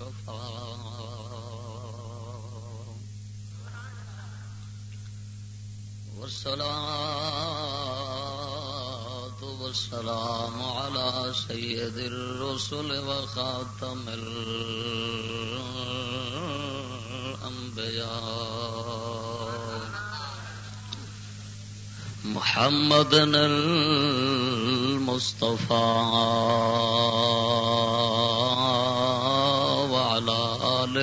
وكفى والصلاة والسلام على سيد الرسل وخاتم الأنبياء. محمد المصطفى.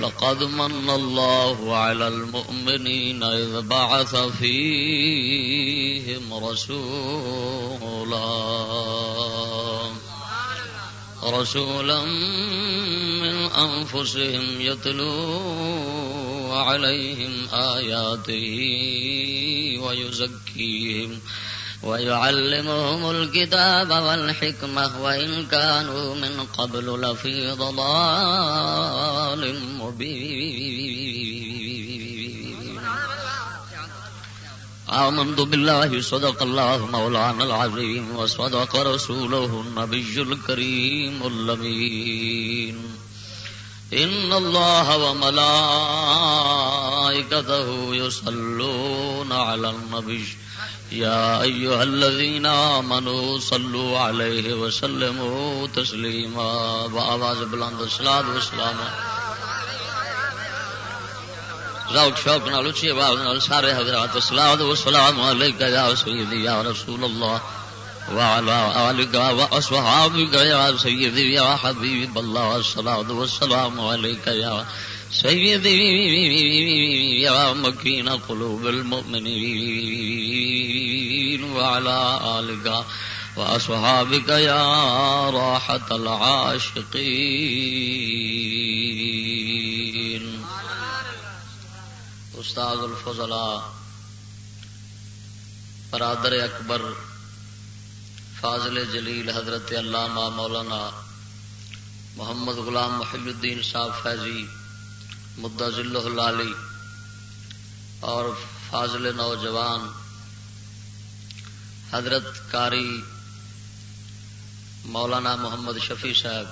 لقد من الله على المؤمنين إذ بعث فيهم رسولا. رسولا من أنفسهم يتلو عليهم آياته ويزكيهم ويزكيهم ويعلمهم الكتاب والحكمة، وإن كانوا من قبل لفي ضلال مبين. آمنت بالله، صدق الله مولانا العظيم، وصدق رسوله النبي الكريم اللمين إن الله وملائكته يصلون على النبي. يا أيها الذين آمنوا صلوا عليه وسلموا تسليما. بآواز بلند الصلاة والسلام ذوق شوق نال اچھی آواز نال سارے حضرات الصلاة والسلام عليك يا سيدي يا رسول الله وعلى آلك وأصحابك يا سيدي يا حبيب الله الصلاة والسلام عليك يا سيدي يا مكين قلوب المؤمنين وعلى آلك وأصحابك يا راحة العاشقين استاذ الفضلاء برادر اکبر، فاضل جلیل، حضرت علامہ مولانا محمد غلام محب الدین صاحب فیضی مدعا ذلہ لالی اور فاضل نوجوان حضرت کاری مولانا محمد شفیع صاحب،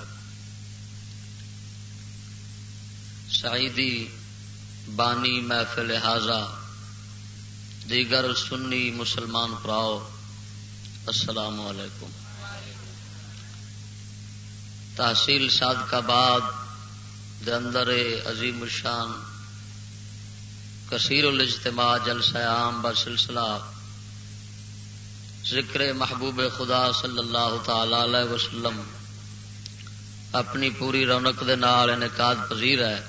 سعیدی بانی محفل حاضہ، دیگر سنی مسلمان پراؤ، السلام علیکم۔ تحصیل صادقاباد دے اندر عظیم الشان، کثیر الاجتماع، جلسہ عام با سلسلہ ذکر محبوب خدا صلی اللہ تعالی علیہ وسلم اپنی پوری رونق دے نال انعقاد پذیر ہے۔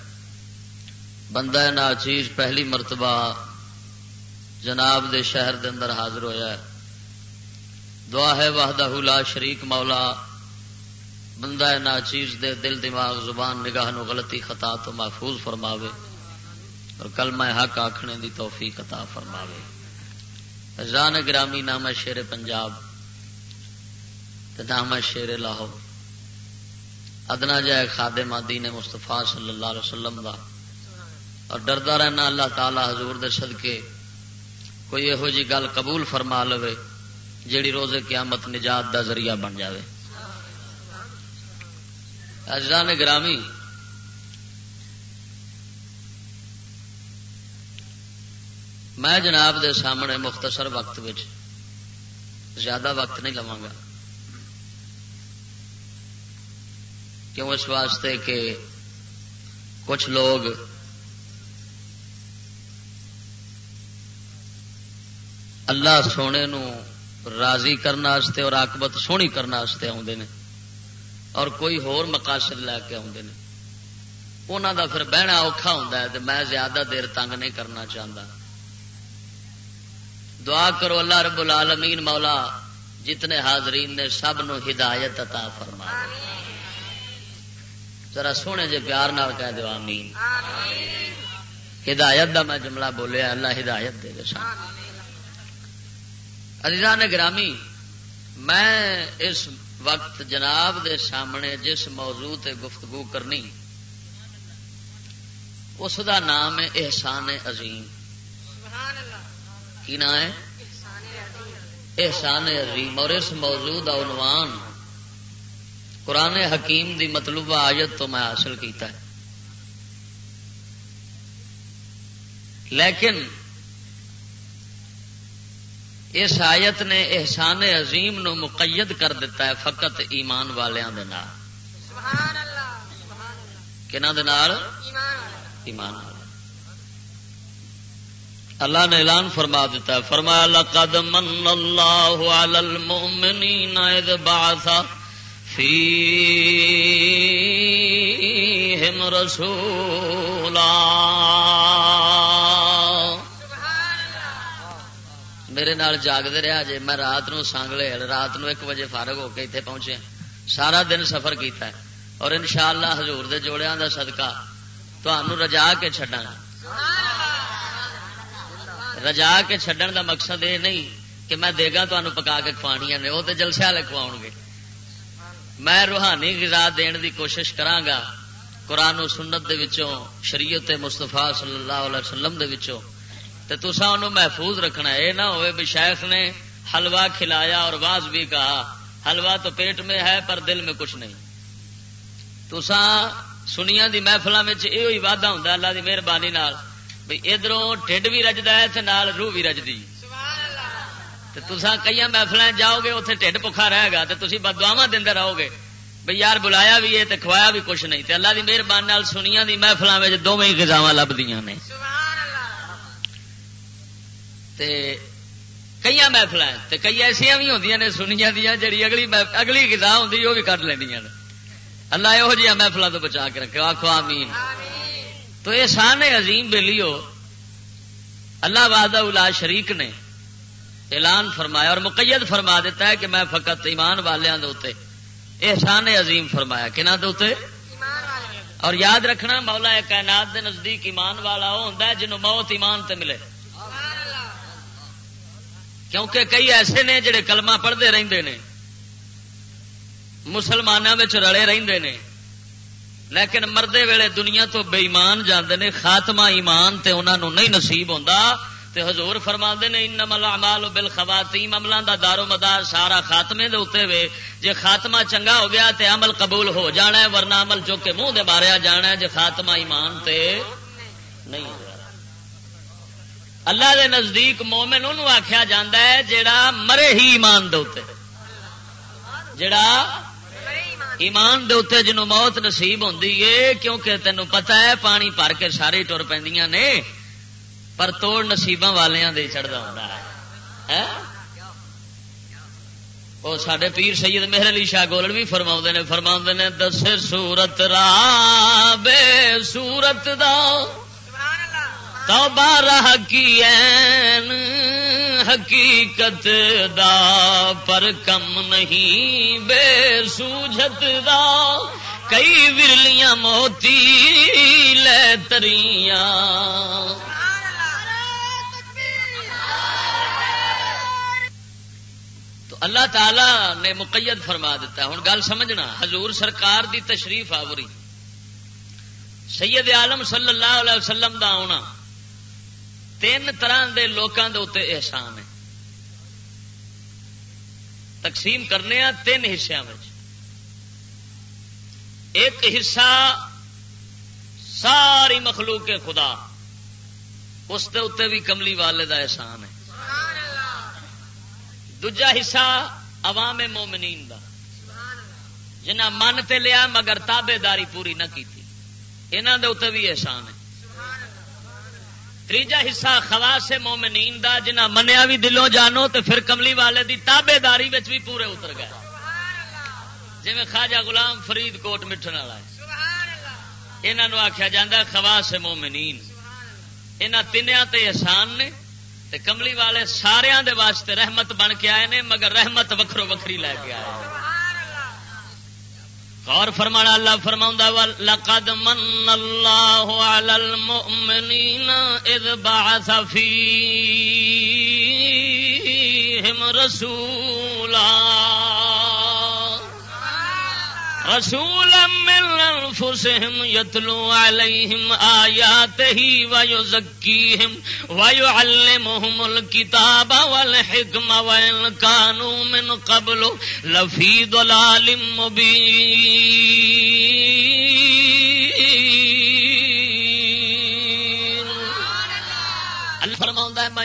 بندہ ناچیز پہلی مرتبہ جناب دے شہر دے اندر حاضر ہویا ہے۔ دعا ہے وحدہ لا شریک مولا بندہ ناچیز دے دل دماغ زبان نگاہ نو غلطی خطا تو محفوظ فرماوے اور کلمہ حق آکھنے دی توفیق عطا فرماوے۔ جان گرامی نام شیر پنجاب نام شیر لاہور۔ ادنا جائے خادم دین مستفا صلی اللہ علیہ وسلم دا۔ اور ڈردا رہنا اللہ تعالی حضور دے صدقے۔ کوئی یہو جی گل قبول فرما لوے، جیڑی روز قیامت نجات دا ذریعہ بن جاوے۔ اجزان گرامی۔ میں جناب دے سامنے مختصر وقت وچ زیادہ وقت نہیں لوا گا۔ کیوں اس واسطے کہ کچھ لوگ اللہ سونے نو راضی کرنے اور آکبت سونی کرنے آدھے نے۔ اور کوئی ہور مقاصد لے کے آدھے نے۔ انہوں دا پھر بہنا اوکھا ہوتا ہے تو میں زیادہ دیر تنگ نہیں کرنا چاہتا دعا کرو اللہ رب العالمین مولا، جتنے حاضرین نے سب نو ہدایت عطا فرما ذرا سونے جے پیار نال کہہ دو آمین۔ ہدایت دا میں جملہ بولیا، اللہ ہدایت دے سان عزیزان گرامی، میں اس وقت جناب دے سامنے جس موضوع تے گفتگو کرنی، اس دا نام ہے احسان عظیم۔ کی نام ہے؟ احسان عظیم۔ اور اس موضوع دا عنوان قرآن حکیم دی مطلوبہ آیت تو میں حاصل کیتا ہے۔ لیکن اس آیت نے احسان عظیم نو مقید کر دیتا ہے فقط ایمان والوں کے ایمان اللہ نے اعلان فرما دیتا ہے، فرمایا، لقد من اللہ علی المؤمنین اذ بعث فیہم رسولا۔ میرے نال جاگتے رہا جی میں رات نو سانگلے رات نو ایک بجے فارغ ہو کے اتنے پہنچے ہاں۔ سارا دن سفر کیتا ہے۔ اور انشاءاللہ حضور دے جوڑیاں دا صدقہ تمہوں رجا کے چڈا رجا کے چڈن دا مقصد یہ نہیں کہ میں دے گا تمہیں پکا کے کھوانیاں نے وہ تو جلسے والے کھواؤ گے۔ میں روحانی غذا دین دی کوشش کرانگا قرآن و سنت دے وچوں، شریعت مستفا صلی اللہ علیہ وسلم دے وچوں۔ تے تسا انہوں محفوظ رکھنا ہے۔ نہ ہوئے بھی شیخ نے حلوہ کھلایا اور باز بھی کہا، حلوہ تو پیٹ میں ہے پر دل میں کچھ نہیں۔ تسا سنیا دی محفلوں میں یہ واعدہ ہوں اللہ دی مہربانی بھائی ادھروں ٹھڈ بھی رجدا ہے نال روح بھی رجدی۔ تسا کئی محفل جاؤ گے اتنے ٹھڈ پکا رہے گا تو تھی بدواوا دے رہو گے۔ بھائی یار بلایا بھی ہے تو کھوایا بھی کچھ نہیں۔ اللہ کی مہربانی سنیا دی محفلوں میں دونوں گزاوا لبدیاں نے۔ کئی محفل کئی ایسا بھی ہوں نے سنیا دیا جی اگلی اگلی گزا ہوں وہ بھی کٹ لینیا اللہ یہو جہاں محفلوں تو بچا کے رکھے آخو آمین۔ تو یہ سان عظیم بے اللہ باد الا شریک نے اعلان فرمایا اور مقید فرما دیتا ہے کہ میں فقط ایمان والوں کے اتنے احسان عظیم فرمایا۔ کنہ دے اور یاد رکھنا، مولا کائنات دے نزدیک ایمان والا وہ ہوتا ہے جنہوں موت ایمان تے ملے۔ کیونکہ کئی ایسے نے جڑے کلمہ پڑھتے رہتے ہیں مسلمانوں رلے رہتے ہیں لیکن مردے ویلے دنیا تو بےمان جانے نے، خاتمہ ایمان تے انہوں نہیں نصیب ہوتا تے حضور فرما نے ان ملا بل خواتین عملوں دا دارو مدار سارا خاتمے دے اتنے وے۔ جے خاتمہ چنگا ہو گیا تے عمل قبول ہو جانا ہے، ورنہ عمل جو کہ منہ دے ماریا جانا ہے، جے خاتمہ ایمان تے نہیں۔ ہو اللہ دے نزدیک مومن انہوں آخیا جا ہے مرے ہی ایمان دے جڑا ایمان دے جنوں موت نصیب ہوتی ہے کیونکہ تینوں پتا ہے پانی بھر کے سارے ٹر پہ نے، پر توڑ نصیباں والوں دے چڑھتا ہوں ہاں؟ وہ سڈے پیر سید مہر علی شاہ گولڑ بھی فرما نے فرما نے دس سورت را بے سورت دا۔ تو بارہ کی حقیقت دا پر کم نہیں، بے سوجت دا۔ کئی ورلیاں موتی لے تریاں۔ تو اللہ تعالی نے مقید فرما دیتا ہے۔ ہوں گل سمجھنا، حضور سرکار دی تشریف آوری۔ سید عالم صلی اللہ علیہ وسلم دا آنا تین طرح کے لوگوں کے اتنے احسان ہے۔ تقسیم کرنے تین حصوں میں ایک حصہ ساری مخلوق کے خدا، اس کے اتنے بھی کملی والے کا احسان ہے۔ دجا حصہ عوام مومنین دا۔ جنہ من تے لیا مگر تابے داری پوری نہ کی یہاں دے اتنے بھی احسان ہے۔ تیجا حصہ خواص مومنین دا جنہ منیا بھی دلوں جانو تو پھر کملی والے دی تابے داری بھی پورے اتر گئے۔ جی خواجہ غلام فرید کوٹ مٹھن والا یہاں آخیا جا خواص مومنین۔ یہاں تینیا تے احسان نے تے کملی والے سارے دے واسطے رحمت بن کے آئے نے، مگر رحمت وکھرو وکری لے کے آئے۔ غور فرمانا اللہ فرماؤں لقد من اللہ علی المؤمنین اذ بعث فیہم رسولا رسولا من انفسهم يتلو عليهم آياته ويزكيهم ويعلمهم الكتاب والحكم وإن كانوا من قبل لفي ضلال مبين.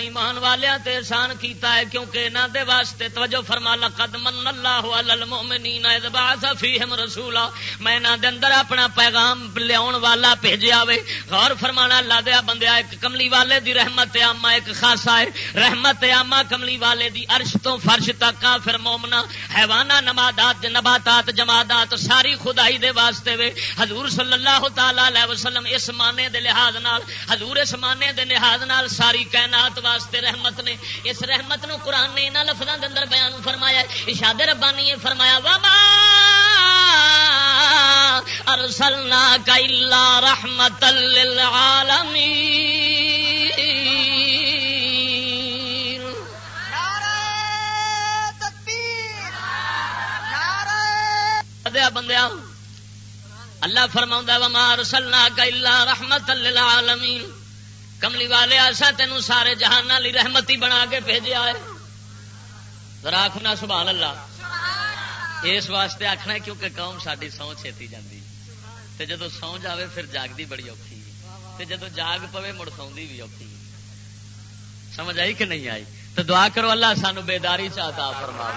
ایمان والیا احسان کیتا ہے کیونکہ انہوں دے واسطے توجہ فرما، لقد من اللہ علی المؤمنین اذ بعث فیہم رسولا۔ میں انہاں دے اندر اپنا پیغام لیاون والا بھیجیا وے۔ غور فرمانا، اللہ دے بندیا ایک کملی والے دی رحمت عامہ، ایک خاصا ہے۔ رحمت عامہ کملی والے دی عرش تو فرش تک کافر مومنا حیوانہ نباتات نباتات، جمادات، ساری خدائی دے واسطے وے۔ حضور صلی اللہ تعالی علیہ وسلم اس معنی دے لحاظ نال، حضور اس معنی دے لحاظ نال ساری کائنات واسطے رحمت نے اس رحمت نو قرآن نے انہوں لفظوں کے اندر بیان فرمایا اشاد ربانی نے فرمایا وبا ارسلنا کا اللہ رحمت للعالمین بندیا اللہ فرما وما ارسلنا کا اللہ رحمت للعالمین کملی والے ایسا تینوں سارے جہان لی رحمتی بنا کے بھیجا ہے راکھنا سبحان اللہ۔ اس واسطے آخنا کیونکہ قوم ساری سو چھتی جاتی تے جدو سو جاوے پھر جاگتی بڑی اوکھی۔ تے جدو جاگ پوے مڑ سو بھی اوکھی۔ سمجھ آئی کہ نہیں آئی؟ تو دعا کرو اللہ سانو بیداری چاہتا فرما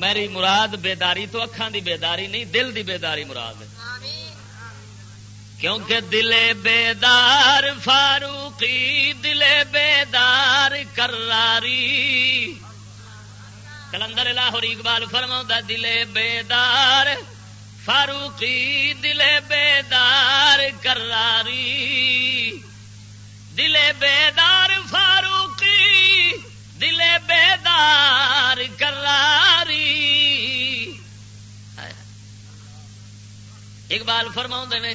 میری مراد بیداری تو اکھان دی بیداری نہیں، دل دی بیداری مراد ہے۔ کیونکہ دل بیدار فاروقی، دل بیدار کراری۔ کلندر لاہور اقبال فرما دل بیدار فاروقی، دل بیدار کراری۔ دل بیدار فاروقی، دل بیدار کراری۔ اقبال فرما نے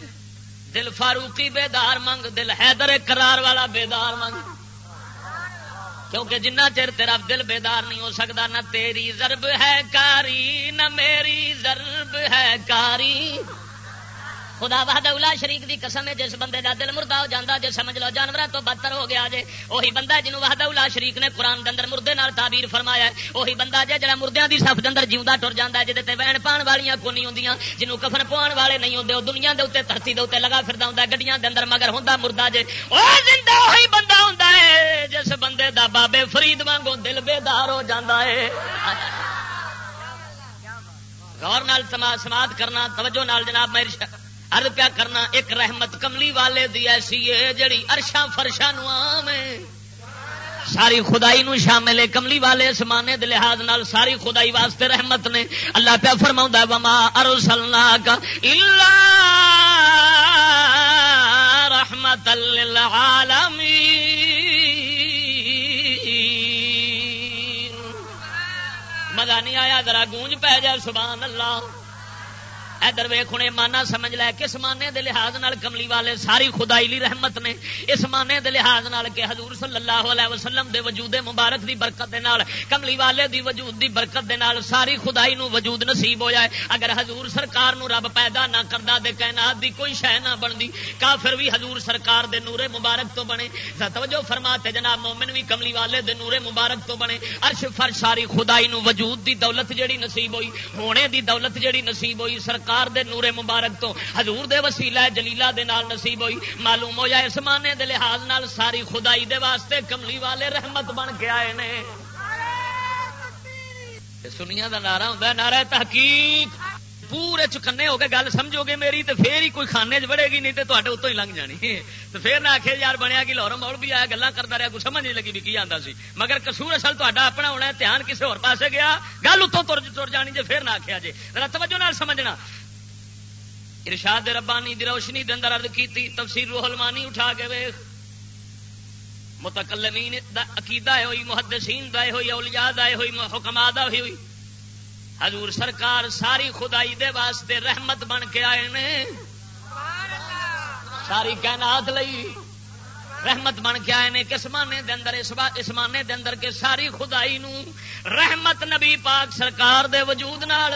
دل فاروقی بیدار منگ، دل حیدر کرار والا بیدار منگ۔ کیونکہ جنہ چر تیرا دل بیدار نہیں ہو سکتا، نہ تیری ضرب ہے کاری، نہ میری ضرب ہے کاری۔ خدا بہاد الا شریف کی قسم ہے، جس بندے کا دل مردہ ہو جاتا جی سمجھ لو جانور تو بدتر ہو گیا جی وہی بندہ جنوب وحد الا شریف نے قرآن کے اندر مردے نال تعبیر فرمایا وہی بندہ جی جا مردوں کی سف کے اندر جیوا ٹر جا ہے جہد وین پان والیاں کو نہیں ہوں جنوب کفن پوان والے نہیں ہوں دنیا کے اتنے دھرتی کے اتنے لگا پھر ہوں گڈیاں کے اندر مگر ہوں مردہ جی وہی بندہ ہوں جس بندے دا بابے فرید وانگو دل بیدار ہو جاتا ہے۔ غور نال سماعت کرنا، توجہ نال جناب میری ارد پیا کرنا، ایک رحمت کملی والے دی ایسی ہے جڑی ارشا فرشا نو ساری خدائی نو شامل ہے، کملی والے سمانے دے لحاظ نال ساری خدائی واسطے رحمت نے اللہ پیا فرما وما ارسلنا کا الا رحمت للعالمین مزہ نہیں آیا، ذرا گونج پہ جائے سبحان اللہ۔ ادھر ویخ ہوں مانا سمجھ لے کس مانے دے لحاظ نال کملی والے ساری خدائی لی رحمت نے۔ اس مانے دے لحاظ نال کہ حضور صلی اللہ علیہ وسلم دے وجود مبارک دی برکت دے نال، کملی والے دی وجود دی برکت دے نال ساری خدائی نو وجود نصیب ہو جائے اگر حضور سرکار نو رب پیدا نہ کردا دے کائنات دی کوئی شے نہ بندی کافر بھی حضور سرکار دے نورے مبارک تو بنے۔ توجہ فرماتے جناب مومن بھی کملی والے دے نورے مبارک تو بنے۔ عرش فرش ساری خدائی نو وجود دی دولت جڑی نصیب ہوئی، ہونے دی دولت جڑی نصیب ہوئی، سرکار سرکار دے نورے مبارک تو حضور دے وسیلہ جلیلہ دے نال نصیب ہوئی۔ معلوم ہو جائے اس مانے دے لحاظ نال ساری خدائی دے واسطے کملی والے رحمت بن کے آئے نے۔ سنیا دا نعرہ ہوں نعرہ تحقیق۔ پورے چکنے ہو کے گل سمجھو گے میری تو پھر ہی کوئی خانے چ بڑے گی، نہیں تو تے اتوں ہی لنگ جانی۔ تو پھر نہ آخے یار بنیا کہ لاہور مول بھی آیا گلا کرتا رہا کوئی سمجھ نہیں لگی بھی کی آتا سی۔ مگر کسور اصل تا اپنا ہونا ہے، دھیان کسی اور پاسے گیا، گل اتوں تر تر جانی جی پھر نہ آخیا جی توجہ نال سمجھنا۔ ارشاد ربانی دی روشنی دے اندر عرض کیتی، تفسیر روح المانی اٹھا کے ویخ متکلمین دا عقیدہ ہے ہوئی، محدثین دا ہوئی، اولیاء دا ہوئی، حکماء دا ہوئی۔ حضور سرکار ساری خدائی دے واسطے رحمت بن کے آئے نے۔ ساری کائنات لئی رحمت بن کے آئے نے۔ کس مانے دے اندر اس مانے دے اندر کے ساری خدائی نو رحمت نبی پاک سرکار دے وجود نال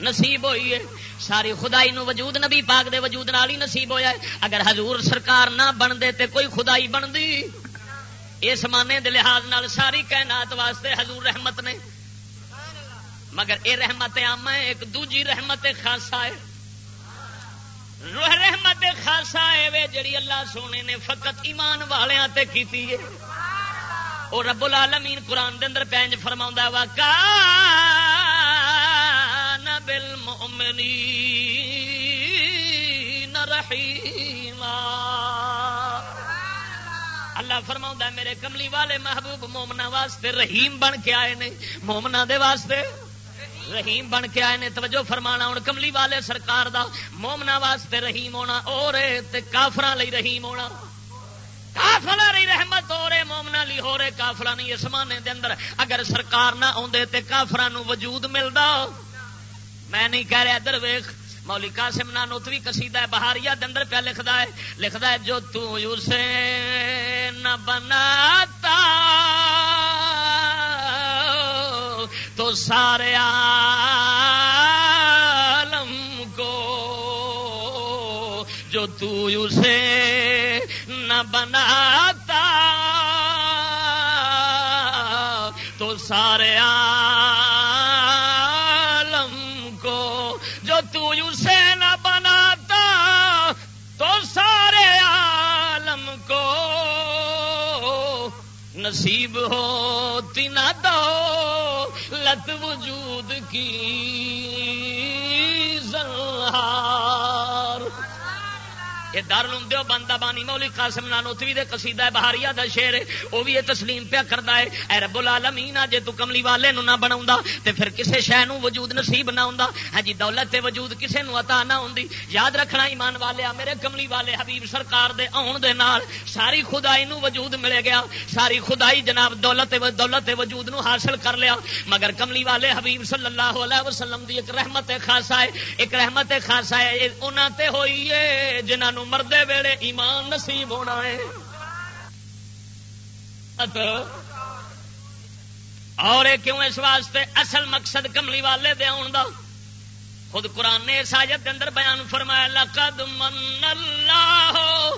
نصیب ہوئی ہے۔ ساری خدائی نو وجود نبی پاک دے وجود نال ہی نصیب ہویا ہے۔ اگر حضور سرکار نہ بن دے تے کوئی خدائی بن دی اس مانے دے لحاظ نال ساری کائنات واسطے حضور رحمت نے۔ مگر اے رحمت عام ہے، ایک دوجی رحمت خاصا ہے۔ روح رحمت خاصا ہے وے جڑی اللہ سونے نے فقط ایمان والوں تے کیتی ہے۔ اور رب العالمین قرآن دے اندر پینج فرما وا کا بل مومنی رحیما۔ اللہ فرما میرے کملی والے محبوب مومنا واسطے رحیم بن کے آئے نے۔ مومنا دے واسطے رحیم بن کے آئے نے۔ توجہ فرمانا ہوں کملی والے سرکار دا مومنا واسطے رحیم ہونا، اور کافر رحیم ہونا۔ کافلا رہی رحمت ہو رہے مومنا لی ہو رہے کافلا نہیں۔ اس مانے دے اندر اگر سرکار نہ آدھے تو کافر وجود ملتا میں نہیں کہہ رہا، ادھر ویخ مولی قاسم نا نوتوی کسیدہ ہے بہاریا دندر پہ لکھتا ہے لکھتا ہے، جو تو اسے نہ بناتا، تو سارے عالم کو، جو تو اسے نہ بناتا، تو سارے عالم نصیب ہوتی نہ دو لت وجود کی زلہار۔ یہ دار لو بندہ بانی مولی قاسم نانوتوی دے قصیدہ ہے بہاریا دا شیر ہے وہ بھی یہ تسلیم پیا کرتا ہے، اے رب العالمین جے تو کملی والے نو نہ بنا تے پھر کسے شہ نو وجود نصیب نہ ہوں ہاں جی دولت تے وجود کسے نو عطا نہ ہوں یاد رکھنا ایمان والے میرے کملی والے حبیب سرکار دے آن دے نال ساری خدائی نو وجود ملے گیا۔ ساری خدائی جناب دولت دولت وجود نو حاصل کر لیا۔ مگر کملی والے حبیب صلی اللہ علیہ وسلم دی ایک رحمت خاصا ہے، ایک رحمت خاصا ہے، انہاں تے ہوئی ہے جنہاں مردے ویڑے ایمان نصیب ہونا ہے۔ اور کیوں اس واسطے اصل مقصد کملی والے دے آن دا؟ خود قرآن نے اس آیت اندر بیان فرمایا، لقد من اللہ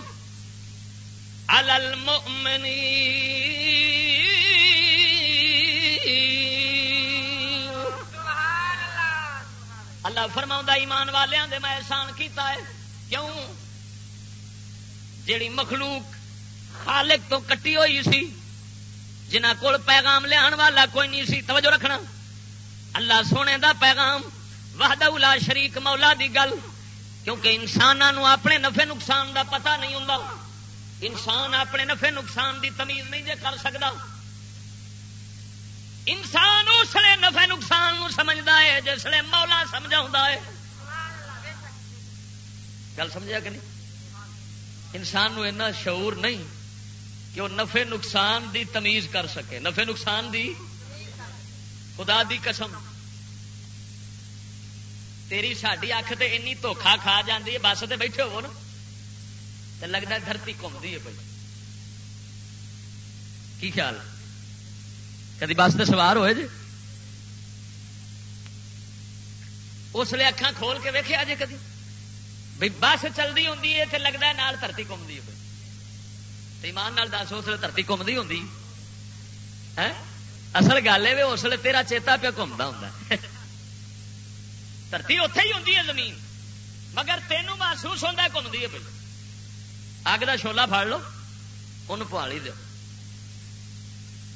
علی المؤمنین۔ اللہ فرما ایمان والوں دے میں احسان کیتا ہے۔ کیوں؟ جیڑی مخلوق خالق تو کٹی ہوئی سی، جنہ کول پیغام لیا والا کوئی نہیں سی، توجہ رکھنا۔ اللہ سونے دا پیغام، وحدہ الا شریک مولا دی گل، کیونکہ انسانوں اپنے نفے نقصان دا پتہ نہیں ہوں انسان اپنے نفے نقصان دی تمیز نہیں جے کر سکتا انسان اسلے نفے نقصان سمجھتا ہے جسے مولا سمجھا ہے۔ گل سمجھا کہ نہیں؟ انسان نو اینا شعور نہیں کہ وہ نفے نقصان دی تمیز کر سکے۔ نفے نقصان دی؟ خدا دی قسم۔ تیری ساری اکھ تے اینی دھوکھا کھا جاندی ہے، بس تے بیٹھے ہو نا۔ لگتا ہے دھرتی گھومتی ہے بھائی۔ کی خیال؟ کدی بس تے سوار ہوئے جی؟ اس لیے اکھان کھول کے ویکھے جی کدی؟ بھائی بس چلتی ہوں تو لگتا ہے نال دھرتی گھومتی ہے ایمان نال دس، اس لیے دھرتی گھومتی ہوں ہاں؟ اصل گل ہے اس لیے تیرا چیتا پہ گھومتا ہوں دھرتی اتے ہی ہوں زمین۔ مگر تینوں محسوس ہوتا گھومتی ہے بھائی اگ کا شولا پڑ لو، ان پوالی دو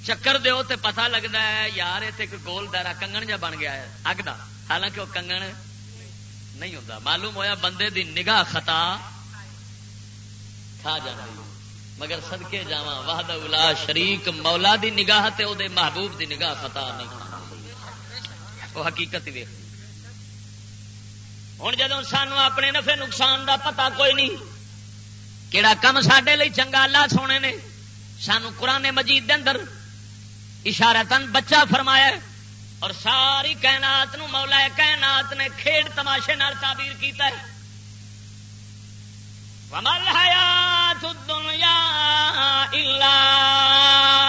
چکر دو تو پتا لگتا ہے، یار اتنے یہ گول دارا کنگن جا بن گیا ہے، اگ کا حالانکہ وہ کنگن نہیں ہوتا معلوم ہویا بندے دی نگاہ خطا کھا جاتی مگر سدکے جا واہد الا شریک مولا دی نگاہ تے او دے محبوب دی نگاہ خطا نہیں وہ حقیقت ویخ ہوں جدو سانو اپنے نفے نقصان دا پتا کوئی نہیں کہڑا کم سڈے لی چنگا اللہ سونے نے، سانو قرآن مجید دے اندر اشارہ تن بچہ فرمایا اور ساری کائنات نو مولا کائنات نے کھیڈ تماشے نال تعبیر کیتا ہے۔ ومل حیات الدنیا الا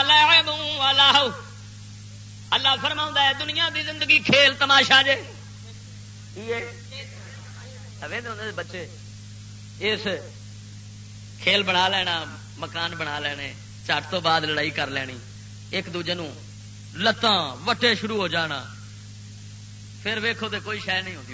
لعب ولہو اللہ فرماؤں ہے، دنیا دی زندگی کھیل تماشا جے۔ بچے، اس کھیل بنا لینا، مکان بنا لینے، چٹ تو بعد لڑائی کر لینی، ایک دوجے نو لتاں وٹے شروع ہو جانا۔ پھر ویکو تو کوئی شہ نہیں ہوتی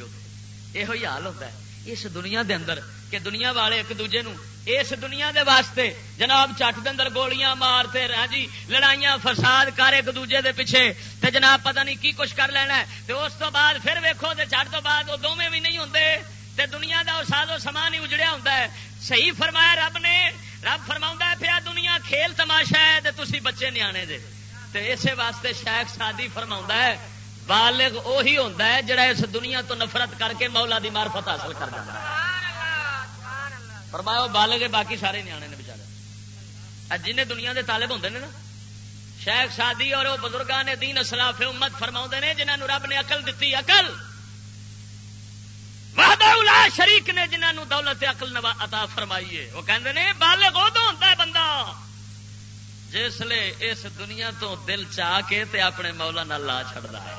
یہ حال ہوتا ہے۔ اس دنیا دے اندر کہ دنیا والے ایک دوجے نو اس دنیا دے واسطے جناب چٹ دے اندر گولیاں مارتے ہاں جی لڑائیاں فساد کر ایک دوجے دے پیچھے تے جناب پتہ نہیں کی کچھ کر لینا ہے۔ تے اس تو بعد پھر ویکو تے چٹ تو بعد وہ دونوں بھی نہیں ہوندے۔ تے دنیا دا ساز و سامان ہی اجڑیا ہوتا ہے۔ صحیح فرمایا رب نے۔ رب فرما پیا دنیا کھیل تماشا ہے تے تسی بچے نیانے دے۔ تے اسی واسطے شیخ سادی فرما ہے، بالغ اوہی ہوتا ہے جڑا اس دنیا تو نفرت کر کے مولا دی معرفت حاصل کر دیتا ہے۔ فرمایا بالغ باقی سارے نیانے نے بچارے جن دنیا دے طالب ہوتے ہیں نا، شیخ سادی اور وہ بزرگان نے دین اسلاف امت فرما نے جنہوں رب نے اقل دیتی اقل وحدہ شریک نے جنہوں دولت اقل عطا فرمائی ہے۔ وہ کہتے ہیں بالغ ادو ہوتا ہے بندہ۔ جس لیے اس دنیا تو دل چاہ کے تے اپنے مولا نہ لا چڑھتا ہے۔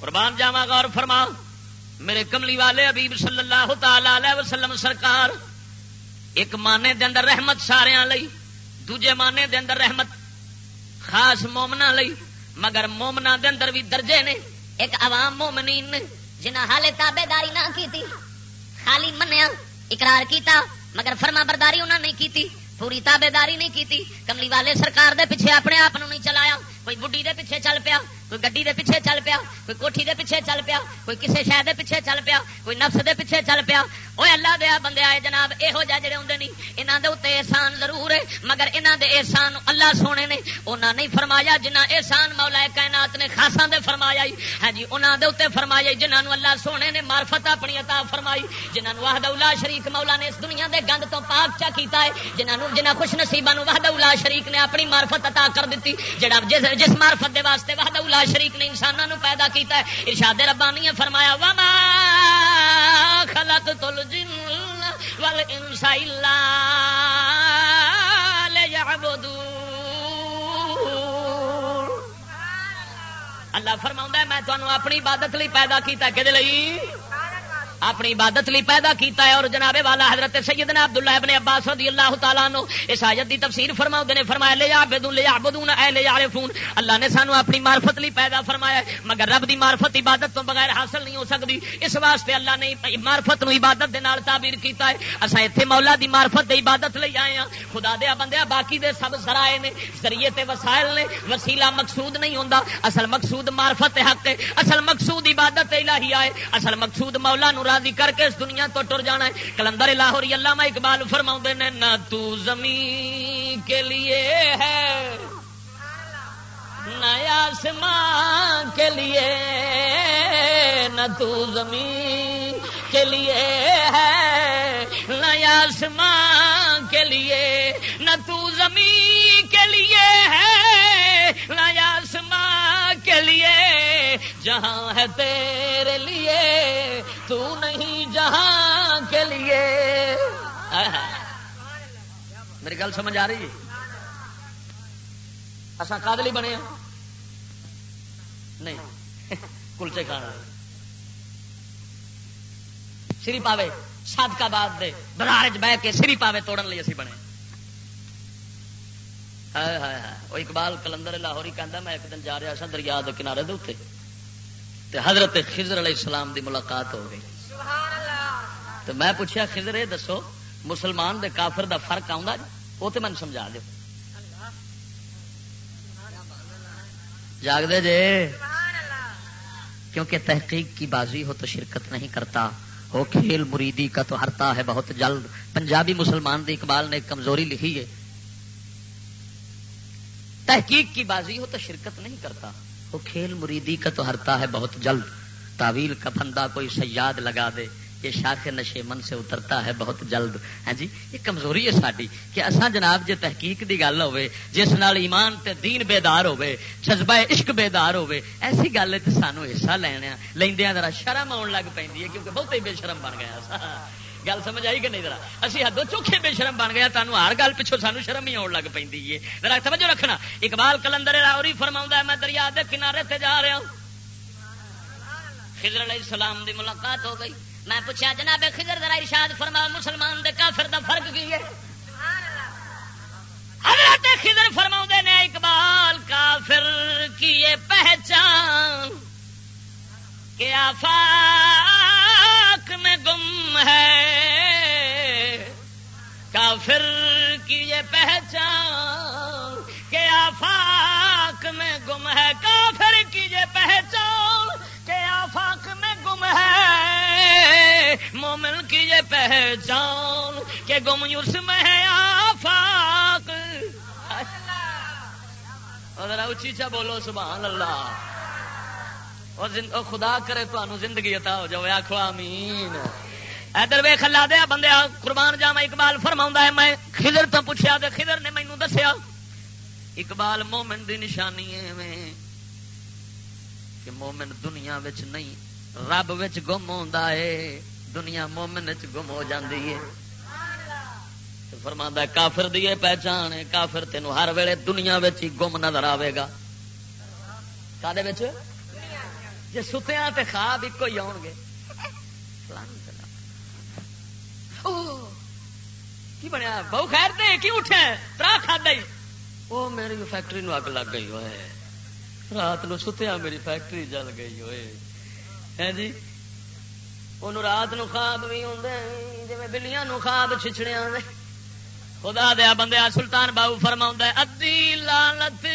قربان جاوا غور فرماؤ۔ میرے کملی والے ابیب صلی اللہ تعالی علیہ وسلم سرکار، ایک مانے دے اندر رحمت سارے لئی، دوجے مانے دے اندر رحمت خاص مومنا لئی، مگر مومنا دے اندر بھی درجے نے۔ ایک عوام مومنین نے جنہ حال تابے داری نہ کی تھی خالی منیا اقرار کیتا، مگر فرما برداری انہوں نے کی پوری تابے داری نہیں کی کملی والے سرکار دے پیچھے اپنے آپ نہیں چلایا۔ کوئی بڈی دے پیچھے چل پیا، کوئی گڈی دے پیچھے چل پیا، کوئی کوٹھی دے پیچھے چل پیا، کوئی کسی شہر دے پیچھے چل پیا، کوئی نفس دے پیچھے چل پیا۔ وہ اللہ دیا بندے آئے جناب یہو جہ جڑے آتے نہیں یہاں دے اتنے احسان ضرور ہے، مگر یہاں دے احسان اللہ سونے نے انہوں نہیں فرمایا جنہ احسان مولا کائنات نے خاصا دے فرمایا ہاں جی انہوں دے اتنے فرمایا جنہوں اللہ سونے نے مارفت اپنی عطا فرمائی جنہوں واہد اللہ شریک مولا نے اس دنیا دے گند تو پاک چا کیتا ہے جنہوں جنہ خوش نصیبہ واہد اللہ شریک نے اپنی مارفت عطا کر دیتی۔ جڑا جس جس مارفت دے واسطے واہد اللہ شریک نے انسانوں پیدا کیتا ہے، ارشاد ربانی نے فرمایا، وما خلق تل جن ول انسا اللہ فرما میں تمہیں اپنی عبادت لی پیدا کیتا ہے کہ اپنی عبادت لی پیدا کیتا ہے اور جناب والا حضرت سیدنا عبداللہ ابن عباس رضی اللہ تعالیٰ نو اس آیت دی تفسیر فرماؤ نے فرمایا، لے عبدون لے عبدون اے لے عارفون اللہ نے سانو اپنی معرفت لی پیدا فرمایا ہے، مگر رب دی معرفت عبادت تو بغیر حاصل نہیں ہو سکتی۔ اس واسطے اللہ نے معرفت نو عبادت دے نال تعبیر کیتا ہے۔ اسا ایتھے مولا دی معرفت دی عبادت لئی آئے ہاں۔ خدا دے بندے باقی دے سب ذرائع نے، ذریعے تے وسائل نے۔ وسیلہ مقصود نہیں ہوندا۔ اصل مقصود معرفت حق ہے۔ اصل مقصود عبادت الہی ہے اصل مقصود مولا نو راضی کر کے اس دنیا تو ٹر جانا ہے۔ کلندر لاہور اللہ اقبال فرما نے، نہ تو زمین کے لیے ہے نیا آسمان کے لیے، نہ تو زمین کے لیے ہے نیا آسمان کے لیے، نہ تو زمین کے لیے ہے نیا آسمان کے لیے۔ جہاں ہے تیرے لیے، تو نہیں جہاں کے لیے۔ میری گل سمجھ آ رہی ہے؟ اصا کادلی بنے ہاں؟ نہیں۔ کلچے کھانا سری پاوے سات کا بعد دے بازار بہ کے سری پاوے توڑن لی اسی بنے۔ وہ اقبال کلندر لاہور ہی کہہ میں ایک دن جا رہا سا دریا کنارے دے اتنے حضرت خضر علیہ السلام دی ملاقات ہو گئی۔ تو میں پوچھا خضر یہ دسو مسلمان دے کافر دا فرق آؤں وہ تو من سمجھا دو جاگ دے جے کیونکہ تحقیق کی بازی ہو تو شرکت نہیں کرتا۔ ہو کھیل مریدی کا تو ہرتا ہے بہت جلد۔ پنجابی مسلمان دی اقبال نے کمزوری لکھی ہے۔ تحقیق کی بازی ہو تو شرکت نہیں کرتا۔ وہ کھیل مریدی کا تو ہرتا ہے بہت جلد۔ تعویل کا بندہ کوئی سیاد لگا دے، یہ شاخ نشے من سے اترتا ہے بہت جلد۔ ہاں جی یہ کمزوری ہے ساری کہ اصا جناب جی تحقیق کی گل ہوے جس نال ایمان تے دین بیدار ہوے جذبہ عشق بیدار ہوے ایسی گل سانو حصہ لینا لیندیا ذرا شرم آن لگ پی کیونکہ بہت ہی بے شرم بن گیا ہاں۔ سا گل سمجھ آئی کہ نہیں ذرا؟ اسی حدوں چوکھے بے شرم بن گیا تمہیں ہر گل پچھوں سانو شرم ہی آن لگ پی ذرا سمجھو رکھنا۔ اقبال کلندر راوری فرما ہے، میں دریا دے کنارے تے جا رہا ہوں۔ خضر علیہ السلام دی ملاقات ہو گئی۔ میں پوچھا جناب خضر ذرا ارشاد فرما مسلمان دے کافر دا فرق کی ہے؟ حضرت خضر فرما نے، اقبال کافر کی یہ پہچان کہ آفاق میں گم ہے۔ کافر کی یہ پہچان کہ آفاق میں گم ہے۔ کافر کی یہ پہچان کہ آفاق میں گم ہے۔ مومن کی یہ پہچان کہ گم اس میں ہے آفاق۔ اچھی چا بولو، سبحان اللہ۔ اور خدا کرے تو زندگی عطا ہو جائے آخو امین ادھر وے کلا دیا بندے قربان جاوا اقبال فرما ہے، میں خضر تو پوچھا تو خضر نے مینو دسیا، اقبال مومن دی نشانی ہے کہ مومن دنیا وچ نہیں، رب وچ گم ہوتا ہے، دنیا مومن وچ گم ہو جاندی ہے۔ فرما کافر دی پہچان ہے، کافر تین ہر ویلے دنیا وچ ہی گم نظر آئے گا۔ کدے جی ستیا تو خواب ایک ہی آؤ گے کی بنیا؟ بہو خیر دے کی اٹھے؟ ترا کھا وہ میری فیکٹری نو اگ لگ گئی ہوئے۔ رات نو ستیا میری فیکٹری جل گئی ہوئے۔ ہے جی؟ وہ رات نو خواب بھی ہوں جی بلیاں نو خواب چھچڑیا خدا دیا بندے سلطان بابو فرما ادی لالت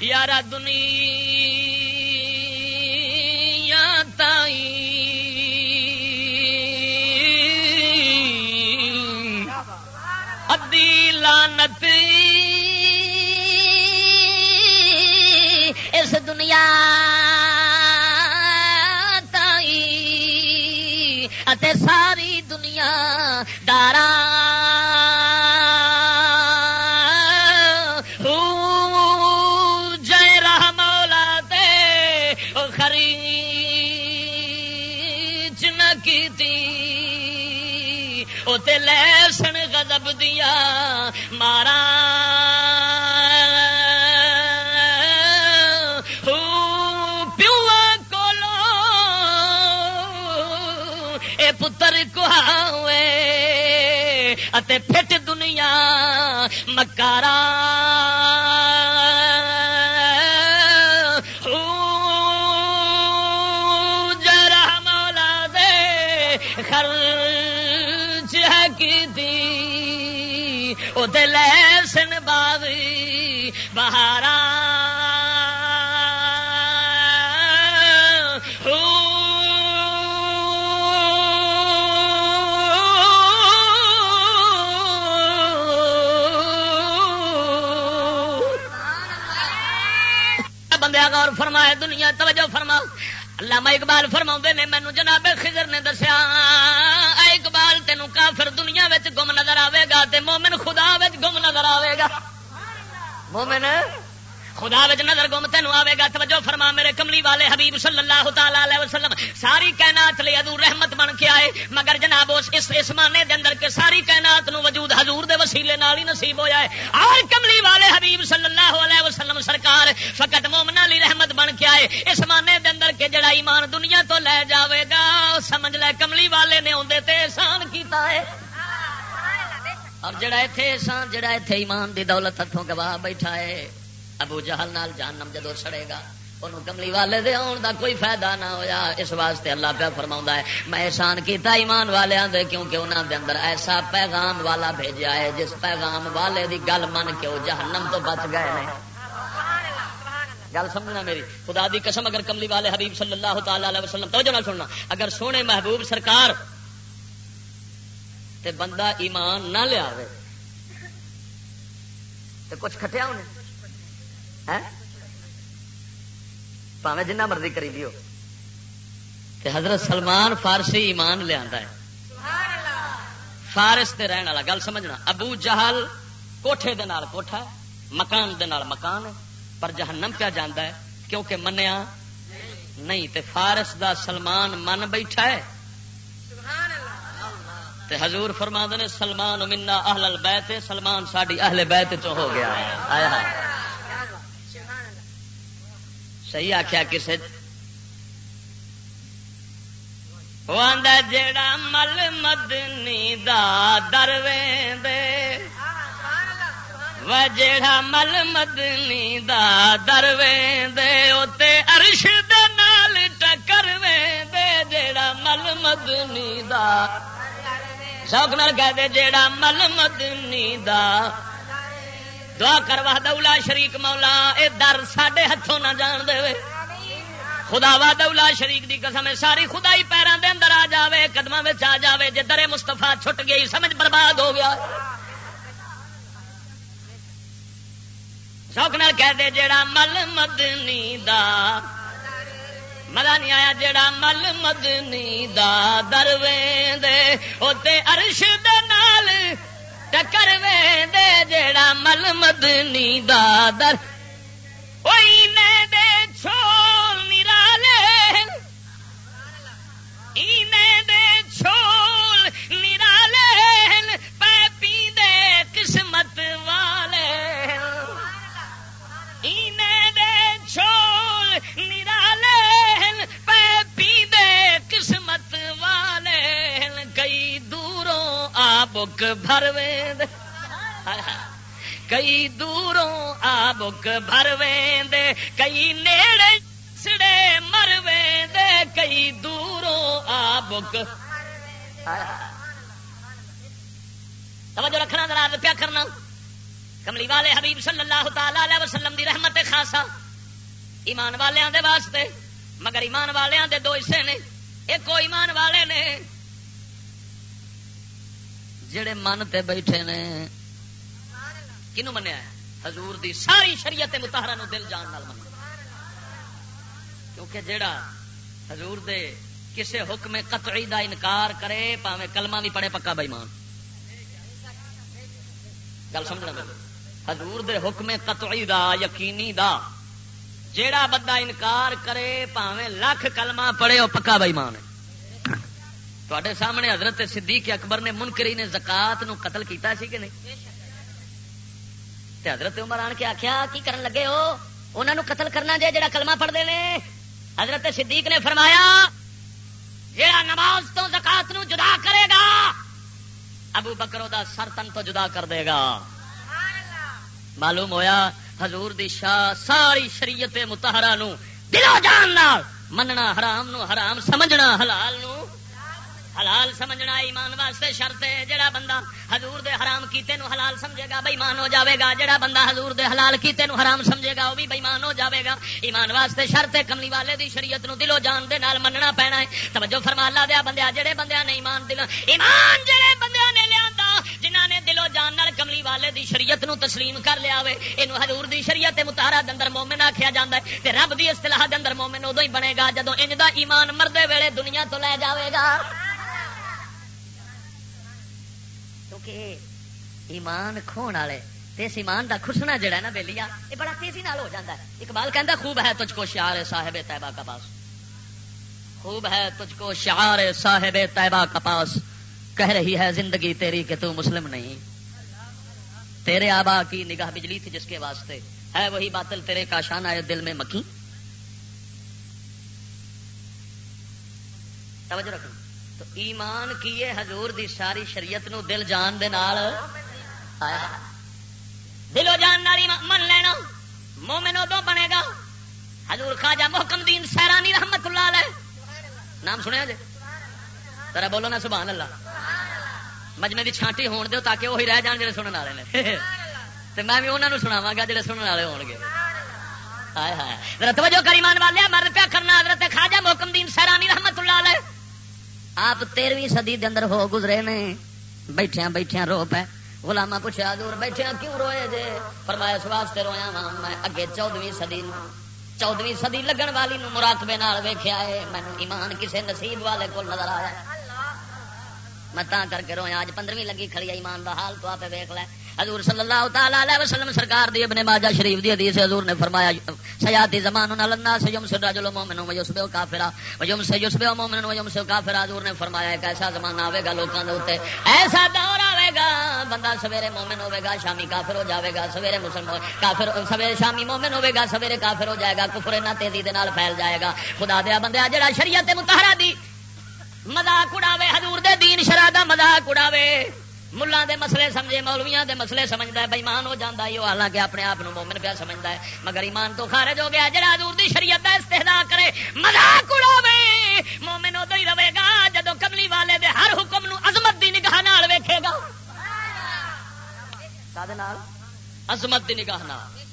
یار دنیا تائی۔ ادی لانت اس دنیا تائی۔ ساری دنیا دارا لسن گدب دیا مارا۔ پیو کولو اے پتر اتے پھٹ دنیا مکارا۔ لسن باوی، بہارا۔ بندے غور فرمائے، دنیا توجہ فرما اللہ اقبال فرما نے مینو جناب خضر نے دسیا۔ اقبال تین کافر دنیا گم نظر آئے گا تے مومن خدا گم نظر آئے گا۔ مومن؟ خدا وچ نظر گم تینوں آئے گا، توجہ فرما میرے کملی والے حبیب صلی اللہ تعالی علیہ وسلم، ساری کائنات لے ادو رحمت بن کے آئے، مگر جناب اس اس اسمانے دے اندر کے ساری کائنات نو وجود حضور دے وسیلے نال ہی نصیب ہویا ہے۔ اور کملی والے حبیب صلی اللہ علیہ وسلم سرکار، فقط مومنا لی رحمت بن کے آئے۔ اسمانے دے اندر کے جڑا ایمان دنیا تو لے جاوے گا سمجھ لے کملی والے نے اوندے تے احسان کیتا ہے۔ اور جڑا ایتھے احسان، جڑا ایتھے ایمان دی دولت ہتھوں گواہ بیٹھا ہے ابو جہل نال جہنم جدو سڑے گا، انہوں کملی والے دے آن دا کوئی فائدہ نہ ہویا۔ اس واسطے اللہ پہ فرما ہے، میں احسان کیتا ایمان والے دے کیونکہ انہوں دے اندر ایسا پیغام والا بھیجا ہے، جس پیغام والے دی گل من کے وہ جہنم تو بچ گئے ہیں گل سمجھنا میری؟ خدا دی قسم، اگر کملی والے حبیب صلی اللہ تعالی علیہ وسلم، توجہ نہ سننا۔ اگر سونے محبوب سرکار تے بندہ ایمان نہ لیا کچھ کھٹیا انہیں پاوے جنہ مرضی قریبی ہو کہ حضرت سلمان فارسی ایمان لیا ہے فارس تے رہن والا گل سمجھنا ابو جہل کوٹھے دے نال کوٹھا ہے مکان دے نال مکان ہے پر جہنم پیا جانا ہے کیونکہ منیا نہیں تے فارس دا سلمان من بیٹھا ہے تے حضور فرما نے سلمان منا اہل البیت سلمان ساڈی اہل بیت چ ہو گیا آیا صحیح آخیا کسے جڑا مل مدنی دا دروے دے و جڑا مل مدنی دا دروے دے اتے ارش دال ٹکر وے دے جڑا مل مدنی دا، شوق نال کہہ دے، جیڑا مل مدنی دا دعا کروا دولا شریک مولا، اے در ساڈے ہاتھوں نہ جان دے۔ خدا وا دولا شریک دی قسم ساری خدائی پیروں دے اندر آ جاوے قدموں میں آ جاوے، جے درے مستفا چھٹ گئی، سمجھ برباد ہو گیا۔ شوق نال کہہ دے، جیڑا مل مدنی دا، مزہ نہیں آیا جڑا مل مدنی دا دروے دے اوتے عرش چکر وے دے جڑا مل مدنی دادر بک بھروے کئی دوروں آ بک بھروے دے کئی نیڑے سڑے مروے دے کئی دوروں آ بک توجہ رکھنا دراد پیا کرنا۔ کملی والے حبیب صلی اللہ تعالی علیہ وسلم دی رحمت خاصا۔ ایمان والوں دے واسطے، مگر ایمان والوں دے دو حصے نے۔ ایک ایمان والے نے جڑے من تے بیٹھے نے، کنو منیا حضور دی ساری شریعت متحرہ نو دل جان نال من کیونکہ جڑا حضور دے کسے حکم قطعی دا انکار کرے پاوے کلمہ بھی پڑے پکا بےمان گل سمجھنا میرے۔ حضور دے حکم قطعی دا، یقینی دا جیڑا بندہ انکار کرے پاوے لکھ کلمہ پڑے وہ پکا بئی مان تے سامنے حضرت صدیق اکبر نے منکری نے زکات نو قتل کیتا سی کہ نہیں؟ تے حضرت عمر آن کے آخیا کی کرن لگے ہو؟ انہوں نے قتل کرنا جے جڑا کلمہ پڑھتے ہیں حضرت صدیق نے فرمایا جڑا نماز تو زکات نو جدا کرے گا، ابو بکرو دا سر تن تو جدا کر دے گا. معلوم ہویا، حضور دی شاہ ساری شریعت متحرہ نو دلو جان نال مننا حرام نو حرام، سمجھنا حلال نو حلال سمجھنا ایمان واسطے شرط ہے جڑا بندہ حضور دے حرام کیتے نو حلال سمجھے گا، بےمان ہو جاوے گا۔ جڑا بندہ حضور دے حلال کیتے نو حرام سمجھے گا وہ بھی بےمان ہو جاوے گا۔ ایمان واسطے شرط ہے، کملی والے دی شریعت نو دلو جان دے نال مننا پینا ہے۔ توجہ فرما، اللہ دیا بندیا جڑے بندیاں نے ایمان دل، ایمان جڑے بندیاں نے لیا جنہ نے دلو جان نال کملی والے دی شریعت نو تسلیم کر لیا وے اینو حضور دی شریعت متارا دے اندر مومن آکھیا جاندا ہے۔ تے رب دی اصطلاح دے اندر مومن اودوں ہی بنے گا، جدوں انج دا ایمان مردے ویلے دنیا تو لے جاوے گا۔ کیونکہ ایمان کھون والے اس ایمان دا خسنا جڑا ہے نا بےلیا یہ بڑا تیزی نال ہو جاتا ہے۔ اقبال کہندا خوب ہے تجھ کو شعار صاحب طیبہ کا پاس۔ خوب ہے تجھ کو شعار صاحب طیبہ کا پاس۔ کہہ رہی ہے زندگی تیری کہ تو مسلم نہیں۔ تیرے آبا کی نگاہ بجلی تھی جس کے واسطے۔ ہے وہی باطل تیرے کا شان آئے دل میں مکھی توجہ رکھنا تو ایمان کیے حضور دی ساری شریعت نو دل جان دے نال دلو جان نال من لینا۔ مومن ادو بنے گا۔ حضور خواجہ محکم دین سیرانی رحمت اللہ علیہ۔ نام سنیا جی؟ ترا بولو نا، سبحان اللہ۔ مجمے کی چھانٹی ہون دیو تاکہ وہی رہ جان جڑے سننے والے نے۔ تے میں بھی انہوں نے سناوا گا جڑے سننے والے ہون گے۔ ہائے ہائے۔ توجہ کریمان والے مرد پیا کرنا۔ حضرت خواجہ محکم دین سیرانی رحمت اللہ علیہ۔ آپ تیرویں سدی اندر ہو گزرے نے بیٹھیا بیٹھیا رو پے۔ گلاما پوچھا دور بیٹھیا کیوں روئے جے؟ فرمایا، اس واسطے رویا وا میں اگے چودویں سدی چودویں سدی لگن والی مراقبے ویخیا ہے مینو ایمان کسے نصیب والے کو نظر آیا۔ میں کر کے رویا اج پندرہویں لگی کھڑی ایمان دا حال تو آپ ویکھ لے۔ حضور صلی اللہ تعالی علیہ وسلم سرکار دی ابن ماجہ شریف دی حدیث حضور نے فرمایا، سیاتی زمان الناس یوم سے رجل مومن و یسبہ کافرا و یوم سے یسبہ مومن و یوم سے کافرا، حضور نے فرمایا، ایک ایسا زمانہ آوے گا لوکاں دے اوتے، ایسا دور آوے گا بندہ سویرے مومن ہوے گا شامی کافر ہو جاوے گا سویرے مسلمان کافر، سویرے شامی مومن ہوے گا سویرے کافر ہو جائے گا، کفر نہ تیزی دے نال پھیل جائے گا۔ خدا دیا بندہ جڑا شریعت مطہرہ دی مذاق اڑاوے، حضور دے دین شرع دا مذاق اڑاوے۔ ملا دے مسئلے سمجھے، مولویاں دے مسئلے سمجھدا ہے بےمان ہو جاندا ہے حالانکہ اپنے آپ مومن پیا سمجھدا ہے۔ مگر ایمان تو خارج ہو گیا جڑا حضور دی شریعت دا استہزاء کرے، مذاق اڑاوے۔ مومن ادھر ہی رہے گا، جدو کملی والے دے ہر حکم نو عظمت دی نگاہ نال ویکھے گا۔ عظمت دی نگاہ نال۔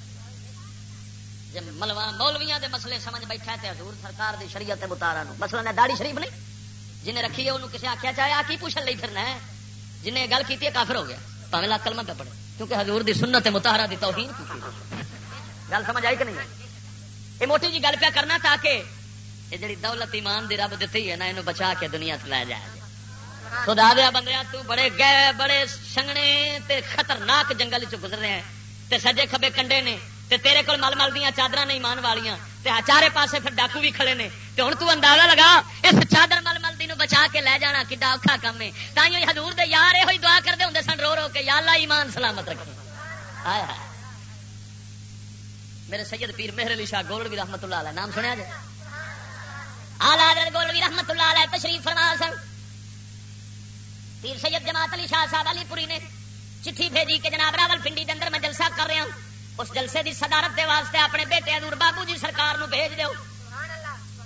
جب ملوا مولویاں دے مسئلے سمجھ بیٹھا تے حضور سرکار دی شریعت متارا نو۔ مسئلہ نے داڑھی شریف نہیں، جنہیں رکھی ہے انہوں کسی آخیا چاہے، آ کی پوچھنے لی پھرنا ہے؟ جنہیں گل کی کافر ہو گیا۔ پاوے لاکھ کلمہ پہ پڑے کیونکہ حضور دی سنت متحرہ دی توہین کی گل سمجھ آئی کہ نہیں؟ یہ موٹی جی گل پہ کرنا تاکہ یہ جڑی دولت ایمان دی رب دیتی ہے نا یہ بچا کے دنیا سے لے جائے خدا دیا بندے تو بڑے گئے، بڑے سنگنے تے خطرناک جنگل چ گزر رہے ہیں۔ تے سجے کھبے کنڈے نے، تے تیرے کول مل مل دیا چادر نے ایمان والیاں۔ تے چارے پاسے پھر ڈاکو بھی کھڑے نے۔ تے ہن تو اندازہ لگا، اس چادر مل مل بچا کے لے جانا، کڈا اوکھا کم ہے۔ تائیں حضور دے یار ہوئی دعا کردے ہوندے سن، رو رو کے، یا اللہ ایمان سلامت رکھے۔ ہائے میرے سید پیر مہر علی شاہ گولوی رحمت اللہ علیہ، نام سنیا جی آلہ حضرت گولوی رحمت اللہ علیہ تشریف فرما سن۔ پیر سید جماعت علی شاہ صاحب علی پوری نے چٹھی بھیجی کہ جناب راول پنڈی دے اندر میں جلسہ کر رہا ہوں۔ اس جلسے دی صدارت دے واسطے اپنے بیٹے ادور بابو جی سرکار نو بھیج دیو۔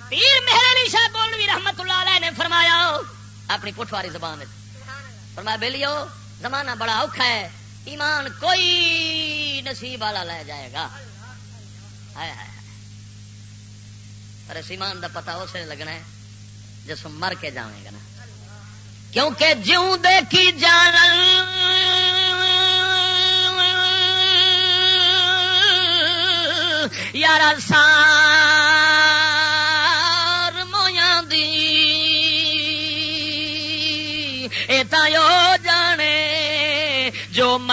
پیر مہر علی شاہ بولوی رحمت اللہ علیہ نے فرمایا، اپنی پٹواری زبان فرمایا، بیلیو زمانہ بڑا اوکھا ہے، ایمان کوئی نصیب والا لے جائے گا۔ پر اس ایمان دا پتا اسے لگنا ہے، جس مر کے جائے گا نا۔ کیونکہ جیوں دیکھی جان۔ یار سار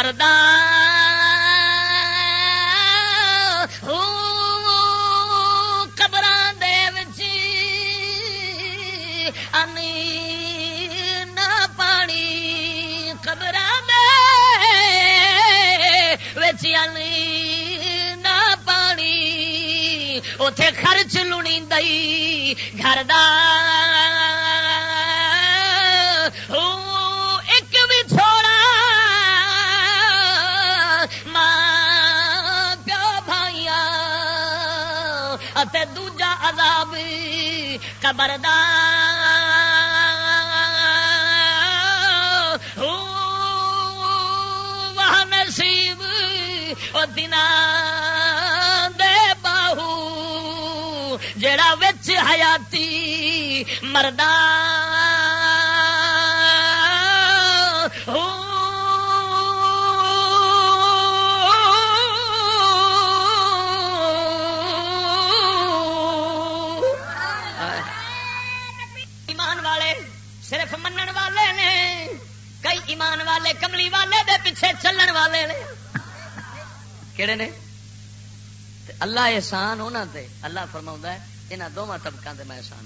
جو مردان قبر انی نہ پانی اتے خرچ لونی دئی گھر ایک دوجا عذاب قبردار۔ وہ نصیب وہ دن جڑا وچ حیاتی مردہ۔ ایمان کئی والے، کملی والے دے پیچھے چلن والے نے۔ کہڑے نے؟ اللہ احسان ہونا تے اللہ فرما ہے یہاں دونوں طبقوں سے میں احسان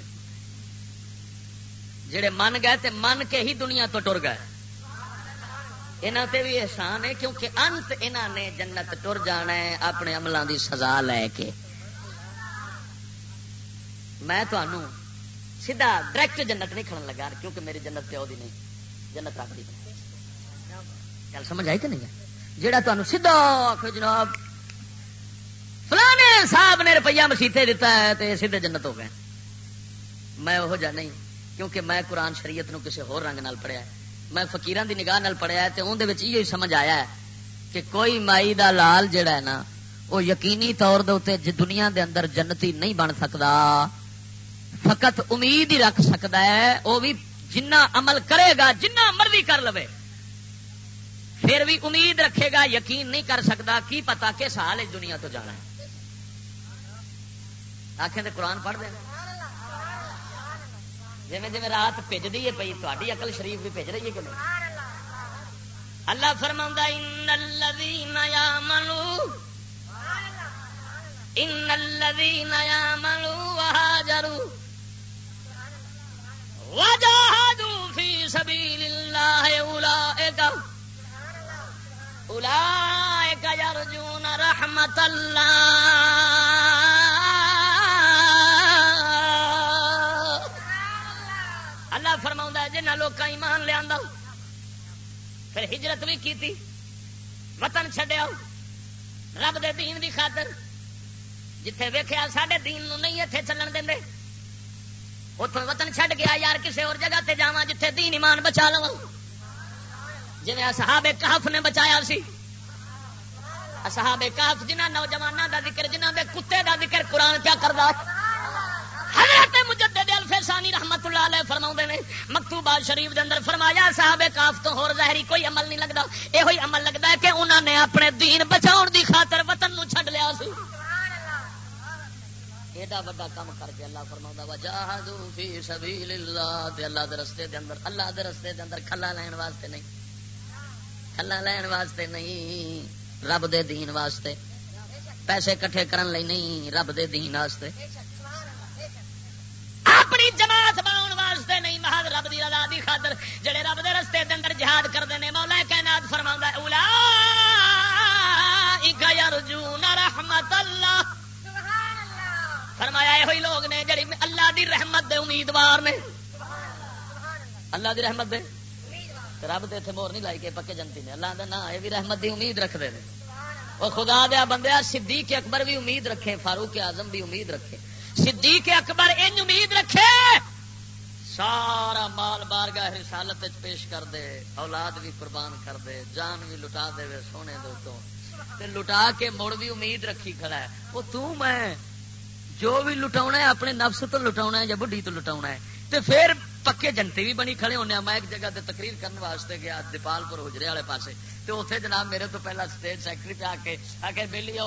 جڑے من گئے تے من کے ہی دنیا تو ٹر گئے۔ یہاں تے بھی احسان ہے، کیونکہ انت انہوں نے جنت ٹر جانا ہے اپنے عملوں دی سزا لے کے۔ میں تمہوں سیدھا ڈائریکٹ جنت نہیں کھڑن لگا، کیونکہ میری جنت پیو دی نہیں۔ جنت رب دی گل سمجھ آئی کہ نہیں جہاں تمہیں آخو جناب، فلانے صاحب نے روپیہ مسیطے دیتا ہے تو سیدھے جنت ہو گئے۔ میں وہ جا نہیں، کیونکہ میں قرآن شریعت نو کسی ہور رنگ نال پڑھیا ہے۔ میں فقیران دی نگاہ نال پڑھیا ہے تو اندر یہ سمجھ آیا ہے کہ کوئی مائی دا لال جڑا ہے نا وہ یقینی طور دے دنیا دے اندر جنتی نہیں بن سکتا فقط امید ہی رکھ سکتا ہے وہ بھی جنہ عمل کرے گا، جنہ مرضی کر لو پھر بھی امید رکھے گا، یقین نہیں کر سکتا، کی پتا کس حال دنیا تو جانا ہے۔ آخیں تو قرآن پڑھ دیں جی جی رات بھیجتی ہے پی تاری اقل شریف بھی بھیج رہی ہے کہ نہیں؟ اللہ فرما ان الذين يعملوا ان الذين يعملوا وهاجروا وجاهدوا في سبيل الله اولئك اولئك يرجون رحمة الله اللہ فرما جنہ لوگ ایمان لیا پھر ہجرت بھی کی وطن چڈیا رب دے دین دی خاطر۔ جتھے ویخیا سڈے دین نو نہیں اتنے چلن دیں اتوں وطن چھڈ گیا، یار کسی اور جگہ تے جا جتھے دین ایمان بچا لو جی اصحاب کہف نے بچایا سی. اصحاب کہف جنہ نوجوانوں دا ذکر جنہ دے کتے دا ذکر قرآن کیا کرتا حضرت مجدد الفسانی رحمت اللہ علیہ فرما نے، مکتوبہ شریف دے اندر فرمایا صاحب کاف تو ہور ظاہری کوئی عمل نہیں لگتا یہ عمل لگتا ہے کہ انہوں نے اپنے دین بچاؤ دی خاطر وطن نو چھڈ لیا سی۔ ایڈا بڑا کام کر کے اللہ فرما وجاہدو فی سبیل اللہ، تے اللہ دے رستے دے اندر، اللہ دے رستے دے اندر کھلا لین واسطے نہیں۔ کھلا لین واسطے نہیں، رب دے دین واسطے۔ پیسے کٹھے کرن لئی نہیں، رب دے دین واسطے۔ اپنی جماعت بناؤ واسطے نہیں، محض رب دی رضا دی خاطر۔ جڑے رب دے رستے دے اندر جہاد کرتے ہیں، مولا کائنات فرماوندا ہے اولا یرجون رحمت اللہ۔ فرمایا یہ لوگ نے جڑی اللہ دی رحمت دے امیدوار نے۔ اللہ دی رحمت دے۔ رب دے اتنے مور نہیں لائی کے پکے جنتی نے۔ اللہ نا یہ بھی رحمت دی امید رکھتے ہیں وہ خدا دیا بندہ صدیق اکبر بھی امید رکھے، فاروق اعظم بھی امید رکھے۔ صدیق اکبر ان امید رکھے۔ سارا مال بار گاہ رسالت پیش کر دے اولاد بھی قربان کر دے جان بھی لٹا دے سونے دو تو تے لٹا کے مڑ بھی امید رکھی کھڑا ہے۔ وہ تو میں جو بھی لٹا ہے، اپنے نفس تو لٹا ہے یا بڑھی تو لٹا ہے۔ تے پھر پکے جنتے بھی بنی کھڑے ہونے میں ایک جگہ تے تقریر کرنے واسطے گیا دیپال پور ہوجرے والے پاسے۔ تے اتنے جناب میرے تو پہلا اسٹیج سیکٹری پہ آ کے آ کے بہلی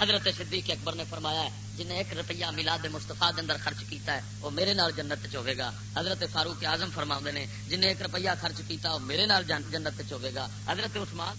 حضرت صدیق اکبر نے فرمایا ہے جن ایک روپیہ ملاد مستفا اندر خرچ کیتا ہے، وہ میرے نال جنت چوے گا۔ حضرت فاروق اعظم فرما نے جن ایک روپیہ خرچ کیتا وہ میرے نال جنت چوے گا۔ حضرت عثمان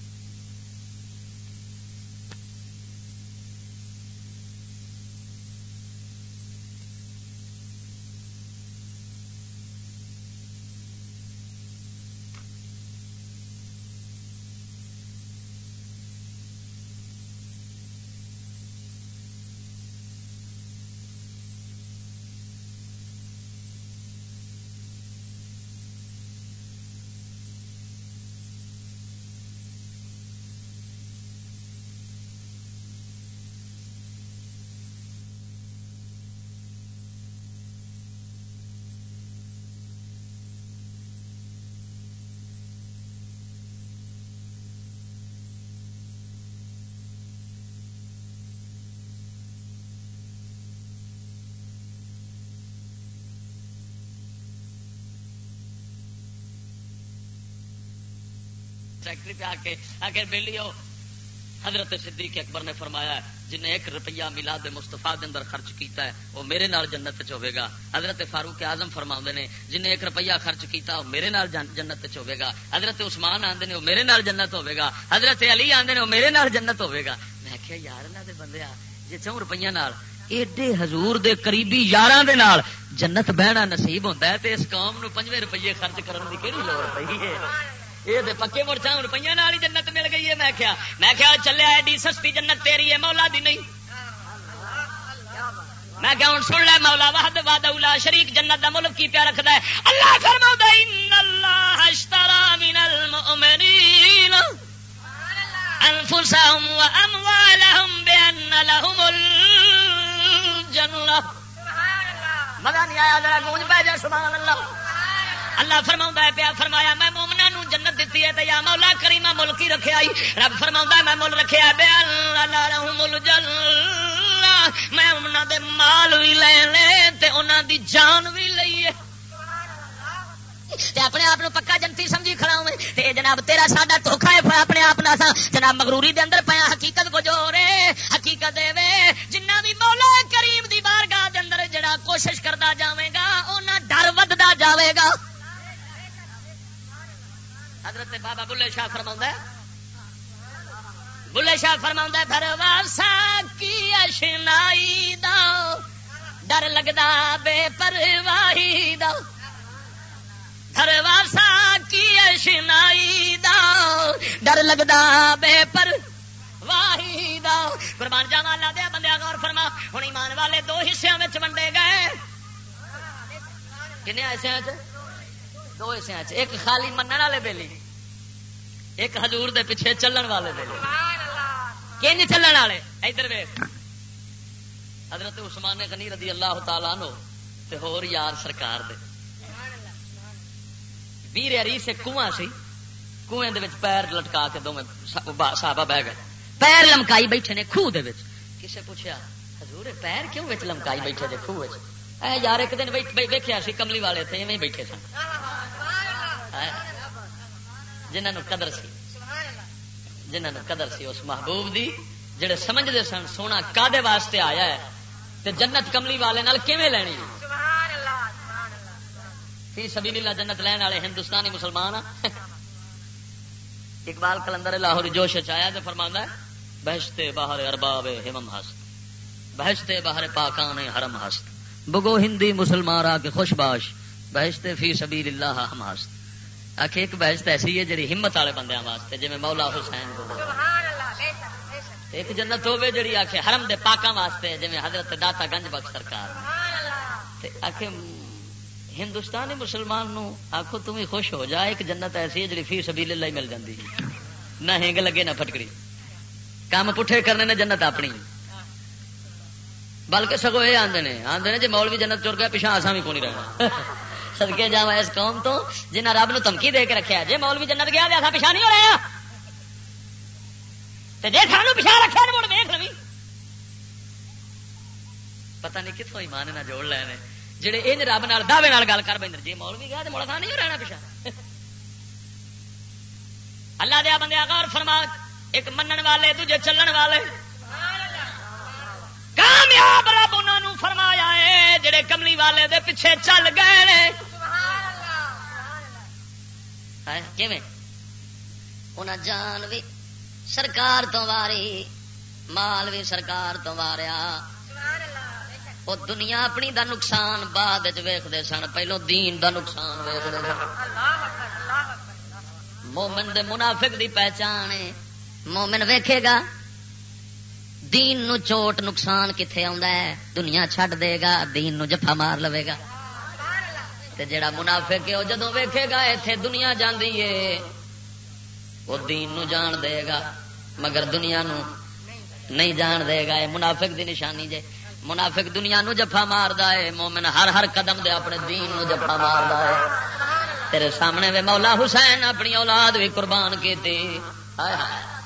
فیکٹری پہ آ کے آ کے بہلی ہو حضرت صدیق اکبر نے فرمایا، جن ایک روپیہ ملاد مستفا اندر خرچ کیتا ہے، وہ میرے نال جنت چوے گا۔ حضرت فاروق اعظم فرما نے، جن ایک روپیہ خرچ کیتا، وہ میرے نال جنت چوے گا۔ حضرت عثمان آدھے نے، وہ میرے نال جنت ہوے گا۔ حضرت علی آدھے نے، وہ میرے نال جنت ہوے گا۔ میں کیا یار انہوں دے بندے جی چون روپیہ نال؟ ایڈے حضور دے قریبی یار دے نال جنت بہنا نصیب ہوتا ہے، تے اس قوم نو پنجویں روپیے خرچ کرنے کی کہڑی لوڑ پی ہے؟ یہ پکے مورچا روپیے ہی جنت مل گئی ہے میں کیا میں کیا چلیا ایڈی سستی جنت تیری ہے مولا دی نہیں۔ میں کیا ہوں سن لے مولا، وحد واد اولا شریک جنت دا ملک کی پیا رکھدا ہے اللہ فرما ان اللہ اشترى من المؤمنین انفسهم واموالهم بان لهم الجنہ۔ مزہ نہیں آیا، ذرا گونج پہ جائے سبحان اللہ۔ اللہ فرما ہے، پیا فرمایا، میں مومنا نو جنت دیتی ہے یا مولا کری میں ملک رکھے آئی۔ رب فرما میں مل رکھیا بے اللہ مل جل میں انہوں دے مال بھی لے لے انہوں دی جان بھی لئیے تے اپنے آپ پکا جنتی سمجھی کھڑا ہوں جناب، تیرا ساڈا دھوکھا ہے اپنے آپ جناب مغروری دے اندر پیا حقیقت کو جو رے حقیقت دے وے جنہ بھی مولا کریم دی بارگاہ دے اندر جڑا کوشش کرتا جاوے گا ڈر وددا جاوے گا۔ حضرت بابا بلے شاہ فرما بلے شاہ فرما درواسا کی اشنائی دا، ڈر لگتا بے پرواہی دا۔ درواسا کی اشنائی دا، ڈر لگتا بے پر واہی دا۔ قربان جاوا اللہ دیا بندیا غور فرما۔ ہوں ایمان والے دو حصوں میں ونڈے گئے۔ کنے حصے دو حصے ایک خالی من والے بیلی ایک حضور دے پیچھے چلن والے بیلی کنج چلن والے ادھر ویس حضرت عثمان غنی رضی اللہ تعالیٰ نو تے ہور یار سرکار دے ویر اری سے کنواں سی کنویں دے وچ پیر لٹکا کے دو میں صحابہ بہ گئے پیر لمکائی بیٹھے نے خوہ دے وچ کسے پوچھا حضور پیر کیوں وچ لمکائی بیٹھے دے خوہ وچ اے یار ایک دن ویکھیا سی کملی والے تھے ایویں بیٹھے سن جنہاں نو قدر سی جنہاں نو قدر سی اس محبوب دی، جڑے سمجھدے سن سونا کادے واسطے آیا ہے، تے جنت کملی والے نال کیویں لینی فی سبیل اللہ جنت لین والے ہندوستانی مسلمان ہاں؟ اقبال کلندر لاہور جوش چایا تو فرما ہے، بہشتے باہر ارباب ہمم ہست، بہشتے باہر پاکان حرم ہست بگو ہندی مسلمان آ کے خوش باش، بہشتے فی سبیل اللہ ہم ہست. آخ ایک بہشت ایسی ہے جی ہمت والے بندے واسطے جی مولا حسین ایک جنت ہوے جی آخ حرم دے پاکاں واسطے جی حضرت داتا گنج بخش سرکار۔ آخ ہندوستانی مسلمان نو آخو تم خوش ہو جا ایک جنت ایسی ہے جی فی سبیل اللہ مل جاتی نہ ہینگ لگے نہ پٹکڑی کام پٹھے کرنے نے جنت اپنی۔ بلکہ سگو یہ آدھے نے آدھے نے جی مول بھی جنت چڑ گیا پیچھا آسا بھی کون رہنا۔ سدکے جا اس قوم تو جنہیں رب نو تمکی دے کے رکھا جی مول بھی جنت گیا ایسا پیچھا نہیں ہو رہا جی سانو پیچھا رکھا تو مڑ ویخ لوگ پتہ نہیں کتوں ایمان نہ جوڑ لے جڑے ان رب نال دعوے نال گل کر بندر جی مول بھی گیا تو مڑ نہیں ہو رہنا پیچھا اللہ دیا بندے غور فرما، ایک منن والے، دوجے چلن والے۔ کامیاب رب انہوں فرمایا ہے، جڑے کملی والے دے پیچھے چل گئے ہاں، جان بھی سرکار تو واری، مال بھی سرکار تو واریا۔ وہ دنیا اپنی دا نقصان بعد ویختے سن، پہلو دین دا نقصان ویختے سن۔ مومن دے منافق دی پہچان مومن ویکھے گا، دین نو چوٹ نقصان کتنے ہے؟ دنیا چھڈ دے گا، دین نو جفا مار لوے گا۔ تے جڑا منافق ہے وہ جدو ویکھے گا اتنے دنیا جاندی ہے، وہ دین نو جان دے گا، مگر دنیا نو نہیں جان دے گا۔ یہ منافق دی نشانی جے۔ منافق دنیا نو جفا ماردا ہے، مومن ہر ہر قدم دے اپنے دین نو جفا ماردا ہے۔ تیرے سامنے وے مولا حسین اپنی اولاد بھی قربان کی تھی ہائے ہائے۔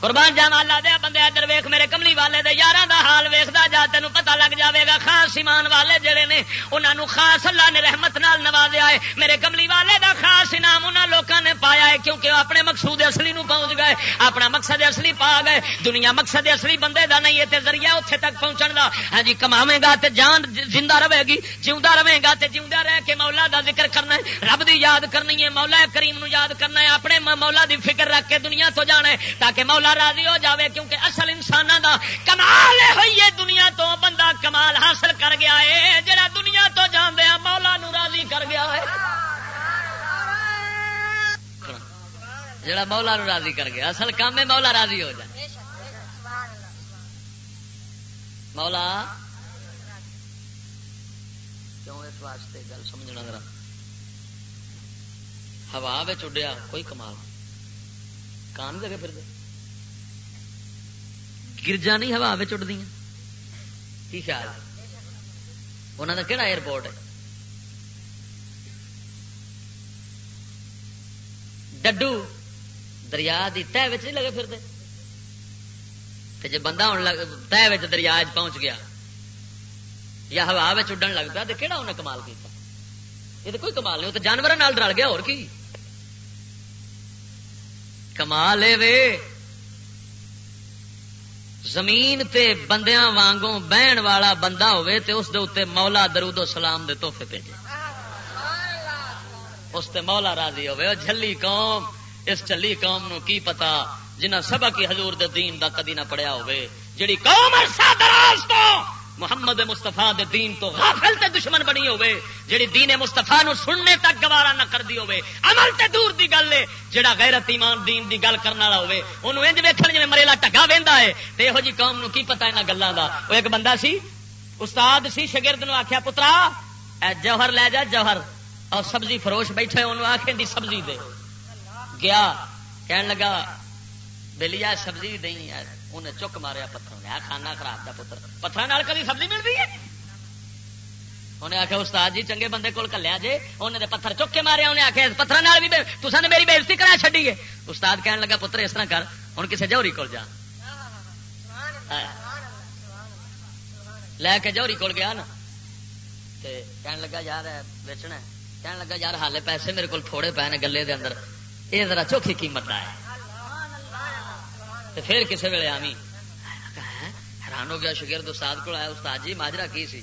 قربان جاوا اللہ دیا بندے، ادھر ویخ میرے کملی والے دے یار دا حال ویختا جا تین پتا لگ جاوے گا، خاص ایمان والے جڑے نے انہوں خاص اللہ نے رحمت نال نوازیا ہے۔ میرے کملی والے دا خاص انعام انہوں لوگوں نے پایا ہے، کیونکہ وہ اپنے مقصود اصلی نو پہنچ گئے، اپنا مقصد اصلی پا گئے۔ دنیا مقصد اصلی بندے دا نہیں ہے ذریعہ اتنے تک پہنچن دا۔ ہاں جی کماوے گا تے جان زندہ رہے گی جیوا رہے گا تے جیوا رہ کے مولا دا ذکر کرنا ہے۔ رب دی یاد کرنی ہے، مولا کریم نو یاد کرنا ہے، اپنے مولا دی فکر رکھ کے دنیا تو جانا ہے، تاکہ مولا مولا راضی ہو جاوے، کیونکہ اصل انسان دا کمال ہوئی ہے دنیا تو بندہ کمال حاصل کر گیا ہے، جڑا دنیا تو جان دیا مولا نو راضی کر گیا ہے۔ جڑا مولا نو راضی کر گیا، اصل کام ہے مولا راضی ہو جائے۔ مولا، کیوں اس واسطے گل سمجھنا ذرا؟ ہوا اڈیا، کوئی کمال؟ کان دے پھر دے گرجا نہیں، ہوا اڈ کی خیال؟ انہوں کا کہڑا ایئرپورٹ ہے؟ ڈڈو دریا کی تہ نہیں لگے پھرتے۔ جی بندہ ہوں تہ دریا پہنچ گیا، یا ہوا اڈن لگ پیا تو کہڑا انہیں کمال کیا یہ تو کوئی کمال نہیں، وہ تو جانوروں رل گیا، اور کی؟ کمال ہے وے۔ زمین تے بندیاں وانگوں بہن والا بندہ ہوئے تے اس دے اتنے مولا درود و سلام دے تحفے بھیجے۔ اس تے مولا راضی ہوئے جھلی قوم، اس چلی قوم نو کی پتا جنہ سبق کی حضور دے دین دا کدی نہ پڑیا ہوئے، جڑی قوم عرصہ دراز تو محمد مستفا دے دین تو غافل تے دشمن بنی ہوئے جڑی دین مستفا نو سننے تک گوارا نہ کر دی ہوئے۔ عمل تے دور دی گل ہے جڑا غیرت ایمان دین دی گل کرنے والا ہوئے، اونوں انج ویکھن جویں مریلا ٹگا ویندا ہے، تے ایہو جی قوم نو کی پتہ انہاں گلاں دا؟ او ایک بندہ سی، استاد سی، شاگرد نو آکھیا، پترا، اے جوہر لے جا، جوہر۔ اور سبزی فروش بیٹھے انہوں آخیں دی سبزی دے۔ گیا، کہن لگا بلیا سبزی نہیں ہے انہیں چک ماریا پتھر نے. کھانا خراب دا پتر. پتھر کدی سبزی ملتی ہے؟ انہیں آخیا استاد جی چنگے بندے کول کلیا جے. انہیں دے پتھر چک کے ماریا، انہیں آخیا پتھر بھی تصا نے میری بےزتی کرا چڈی ہے. استاد کہن لگا، پتر، اس طرح کر ہوں کسی جوہری کول جا. لے کے جوہری کول گیا نا. کہن لگا، یار ویچنا کہن لگا، یار، حالے پیسے میرے کو تھوڑے پے نے گلے دے اندر یہ ذرا چوکھی قیمت ہے. پھر کسی ویلے آمی حیران ہو گیا، شگرد استاد کو آیا، استاد جی ماجرا کی سی؟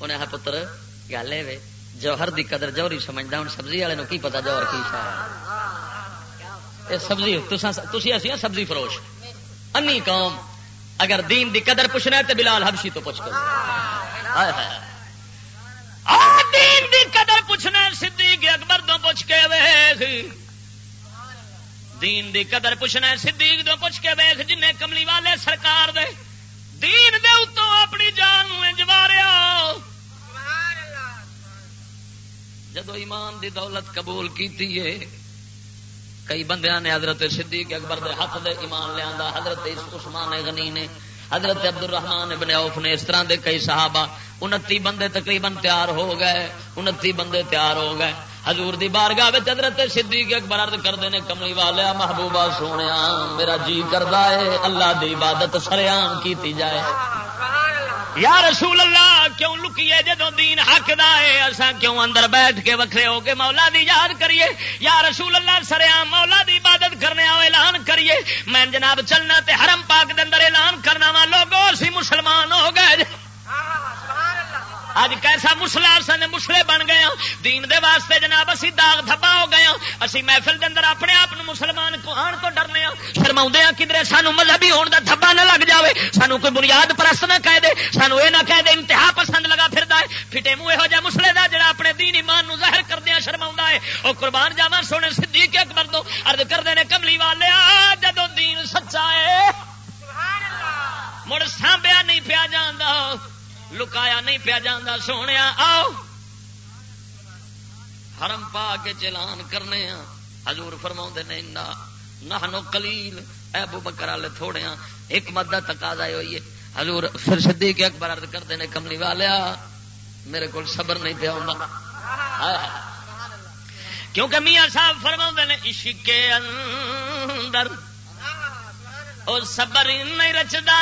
انہیں آ پتر، گل ہے جوہر دی قدر جوہری سمجھتا ہوں سبزی والے کی پتا جوہر کی شاید سبزی تھی اسی ہاں سبزی فروش۔ انی قوم، اگر دین دی قدر پوچھنا ہے تو بلال حبشی تو پوچھ کر دین دی قدر پوچھنا ہے، صدیق اکبر تو پوچھ کے ویخ دین دی قدر پوچھنا صدیق تو پوچھ کے ویخ جن کملی والے سرکار دے۔ دین دے اتوں اپنی جان جواریا جدو ایمان دی دولت قبول کیتی ہے، کئی بندیاں نے حضرت صدیق اکبر دے حق دے ایمان لیا حضرت عثمان غنی نے، حضرت عبد الرحمان ابن عوف نے، اس طرح دے کئی صحابہ انتی بندے تقریباً تیار ہو گئے انتی بندے تیار ہو گئے۔ حضور دی بارگاہ وچ حضرت صدیق اکبر عرض کرتے ہیں کملی والیا، محبوبہ سونے میرا جی کرتا ہے، اللہ دی عبادت سریام کیتی جائے۔ یا رسول اللہ، کیوں لکیے جدو دین حق دا ہے؟ اسا کیوں اندر بیٹھ کے وکھرے ہو کے مولا دی یاد کریے؟ یا رسول اللہ سریام مولا دی عبادت کرنے آؤ اعلان کریے۔ میں جناب چلنا تے حرم پاک دے اندر اعلان کرنا وا، لوگوں سی مسلمان ہو گئے۔ اج کیسا مسلا سن مسلے بن گئے ہاں۔ دین دے واسطے جناب اسی داغ دھبا ہو گئے ہاں۔ اسی محفل دے اندر اپنے آپ مسلمان کو آن تو ڈرنے شرما ہاں کدھر سانو مذہبی ہونے دا دھبا نہ لگ جاوے۔ سانو کوئی بنیاد پرست نہ کہہ دے۔ سانو یہ نہ کہہ دے انتہا پسند لگا پھر ہے۔ پھٹے منہ یہو جہ مسلے دا جڑا اپنے دین ایمان نو ظاہر کردیا شرما ہے۔ وہ قربان جاوا سونے صدیق اکبر دو ارد کرتے ہیں کملی والے جدو دین سچا ہے۔ مڑ سانبیا نہیں پیا جانا لکایا نہیں پیا جانا سونے آؤ۔ حرم پا کے چلان کرنے ہاں۔ ہزور فرما نے نہ کلیل اے ابو بکر والے تھوڑے ہاں ایک مدد تقاضا ہوئی ہے۔ ہزور پھر سدھی کے اکبر ارد کرتے ہیں کملی والیا، میرے کو صبر نہیں پیا کیونکہ میاں صاحب فرما نے، عشق کے اندر اور صبر نہیں رچدا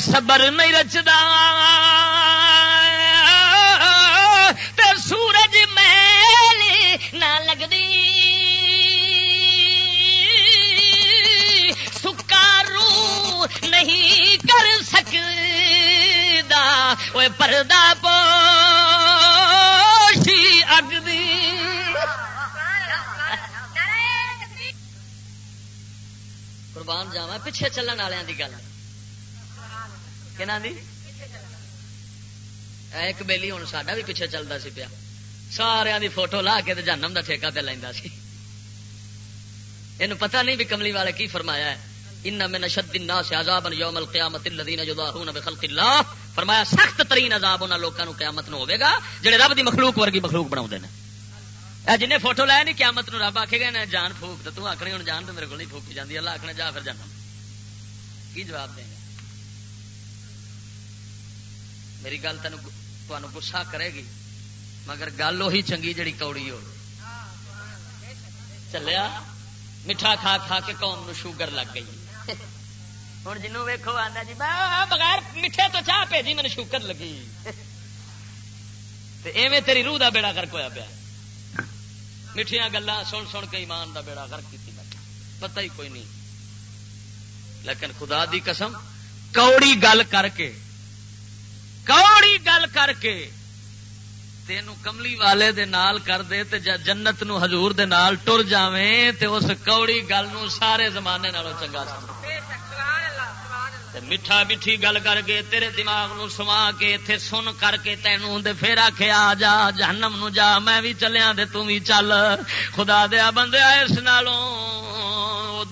صبر نہیں رچدا۔ سورج میل نہ لگتی سکارو نہیں کر سکتا وہ پردہ پوشی قربان جاوا پیچھے چلن والوں کی گل۔ ایک بیلی ہوں ساڈا بھی پیچھے چلتا سی پیا۔ سارا دی فوٹو لا کے جنم کا ٹھیکہ پہ لینا سی۔ یہ پتا نہیں بھی کملی والے کی فرمایا ہے۔ ان میں نشد الناس عذابا یوم القیامت الذين يضاهون بخلق الله فرمایا سخت ترین عذاب انہاں لوکاں نو قیامت نو ہوے گا، جڑے رب دی مخلوق ورگی مخلوق بناوندے نے۔ اے جنے فوٹو لائے نہیں، قیامت نو رب آکھے گا نا جان پھوک تے تو آکھنی ہن جان تے میرے کول نہیں پھوکی جاندی، اللہ آکھنا جا پھر جانا کی جواب دیں گے؟ میری گل تین گسا کرے گی، مگر گل وہی چنگی جڑی کوڑی ہو۔ چلیا میٹھا کھا کھا کے قوم نو شوگر لگ گئی۔ ہوں جنوب ویکو آتا جی بغیر میٹھے تو چاہ پہ جی میرے شوگر لگی۔ ایویں تیری روح دا بیڑا کر کویا پیا۔ میٹھیا گلا سن سن کے ایمان دا بیڑا کر کی پتہ ہی کوئی نہیں۔ لیکن خدا دی قسم، کوڑی گل کر کے، کوڑی گل کر کے تین کملی والے دے نال کر دے تے جنت نو حضور دے نال ٹر جاویں تے اس کوڑی گل نو سارے زمانے نالوں چنگا سمجھ۔ میٹھا میٹھی گل کر کے تیرے دماغ نو سوا کے اتنے سن کر کے تینوں دے پھر آخے آ جا، جہنم نو جا، میں بھی چلیا دے تم بھی چل، خدا دیا بندے اس نالوں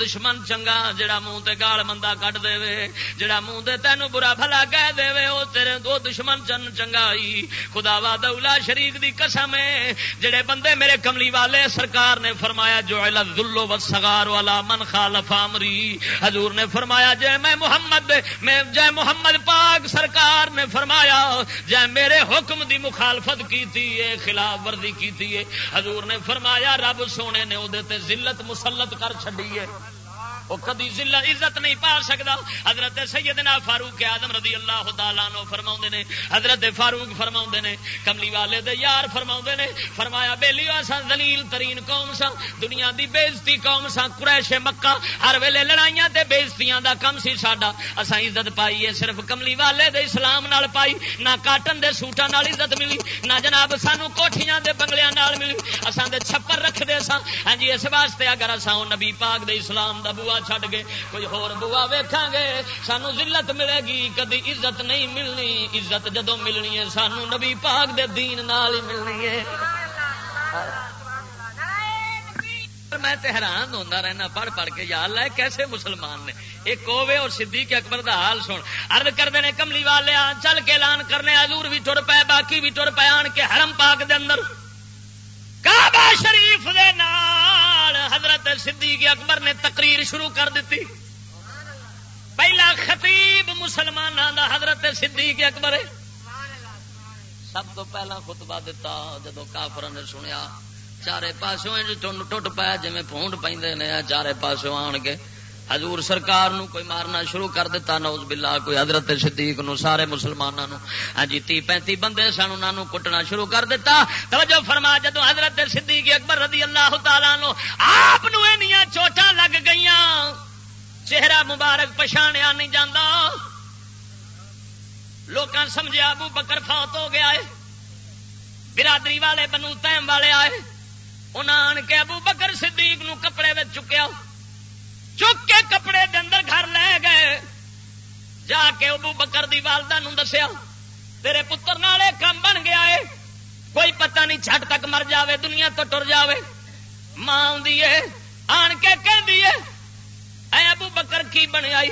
دشمن چنگا، جڑا منہ تے گال مندا کٹ دے جڑا منہ تے تینوں برا بھلا کہہ دے وے، او تیرے دو دشمن چن چنگائی خدا وا دولا شریک دی قسم ہے جڑے بندے میرے کملی والے سرکار نے فرمایا جو ذلو و سگار والا من خالف امری۔ حضور نے فرمایا، جے میں محمد، میں جے محمد پاک سرکار نے فرمایا، جے میرے حکم دی مخالفت کی تھی خلاف ورزی کی تھی حضور نے فرمایا، رب سونے نے وہ ذلت مسلط کر چڈی ہے وہ کدی ضلع عزت نہیں پا سکتا حضرت سیدنا فاروق آدم رضی اللہ تعالیٰ نو فرما نے، حضرت فاروق فرما نے، کملی والے دے یار فرما نے، فرمایا بےلی سا دلیل ترین قوم سا دنیا دی بےزتی قوم سا قریش مکہ، ہر ویلے لڑائیاں تے بےزتیاں دا کم سی ساڈا۔ اسا عزت پائی ہے، صرف کملی والے دے اسلام نال پائی، نہ کاٹن دے سوٹاں نال عزت ملی، نہ جناب سانو کوٹھیاں دے بنگلیاں نال ملی۔ اساں دے چھپر رکھ دے سا ہاں جی اس واسطے اگر اساں نبی پاک دے اسلام دا بوا چھڈ گے۔ کوئی ہور بوا ویکھاں گے، سانو ذلت ملے گی، کدی عزت نہیں ملنی۔ عزت جدو ملنی ہے، سانو نبی پاک دے دین نال ہی ملنی ہے۔ میں حیران ہوتا رہنا، پڑھ پڑھ کے یاد لائے کیسے مسلمان نے؟ ایک کووے اور صدیق اکبر دا حال سن۔ ارد کرتے ہیں کملی والے چل کے اعلان کرنے، حضور بھی ٹر پائے باقی بھی ٹر پائے آن کے حرم پاک دے اندر۔ کعبہ شریف دے نام نال حضرت صدیق اکبر نے تقریر شروع کر دیتی۔ پہلا خطیب مسلمانوں دا حضرت صدیق اکبر سب تو پہلا خطبہ دیتا جدو کافر نے سنیا، چارے پاسوں ٹوٹ پایا جی پونڈ پہ چارے پاسوں آن کے حضور سرکار نو کوئی مارنا شروع کر دیتا نوز باللہ، کوئی حضرت صدیق نو، سارے مسلمانوں ہاں جی تی پینتی بندے سن انہوں کٹنا شروع کر دیتا۔ توجہ فرما جدو حضرت صدیق اکبر رضی اللہ تعالیٰ نو آپ چوٹا لگ گئی چہرہ مبارک پچھاڑیا نہیں جانا لوگ سمجھا ابو بکر فوت ہو گیا ہے، برادری والے بنو تیم والے آئے۔ انہوں آن کے ابو بکر صدیق نو کپڑے میں چکیا۔ چک کے کپڑے دے اندر گھر لے گئے۔ جا کے ابو بکر دی والدہ نو دسیا، تیرے پتر نالے کام بن گیا ہے۔ کوئی پتہ نہیں چھٹ تک مر جاوے، دنیا تو ٹر جاوے۔ ماں آن کے کہہ اے ابو بکر کی بنے آئی؟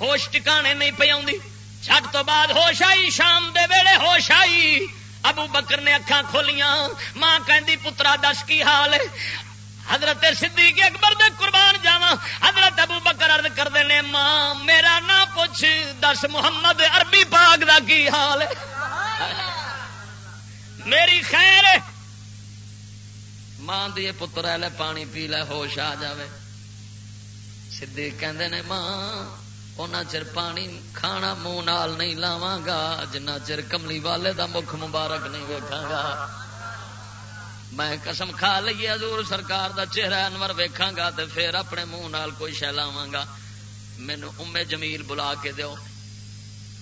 ہوش ٹکانے نہیں پی آئی چھٹ تو بعد ہوش آئی، شام دے ویلے ہوش آئی۔ ابو بکر نے اکھان کھولیاں۔ ماں کہ پترا دس کی حال ہے؟ حضرت صدیق اکبر دے قربان جاوا حضرت ابو بکر عرض کر دینے، ماں، میرا نہ پوچھ، دس محمد عربی پاک دا کی حال ہے؟ میری خیر ماں دیے پتر لے پانی پی لے، ہوش آ جاوے۔ صدیق کہندے نے، ماں، اونا چر پانی کھانا منہ نال نہیں لاواں گا، جنہ چر کملی والے دا مکھ مبارک نہیں ویکھاں گا۔ میں قسم کھا لیے حضور سرکار دا چہرہ انور ویکھاں گا تے پھر اپنے منہ نال کوئی شہ لاواں گا مینو ام جمیل بلا کے دیو۔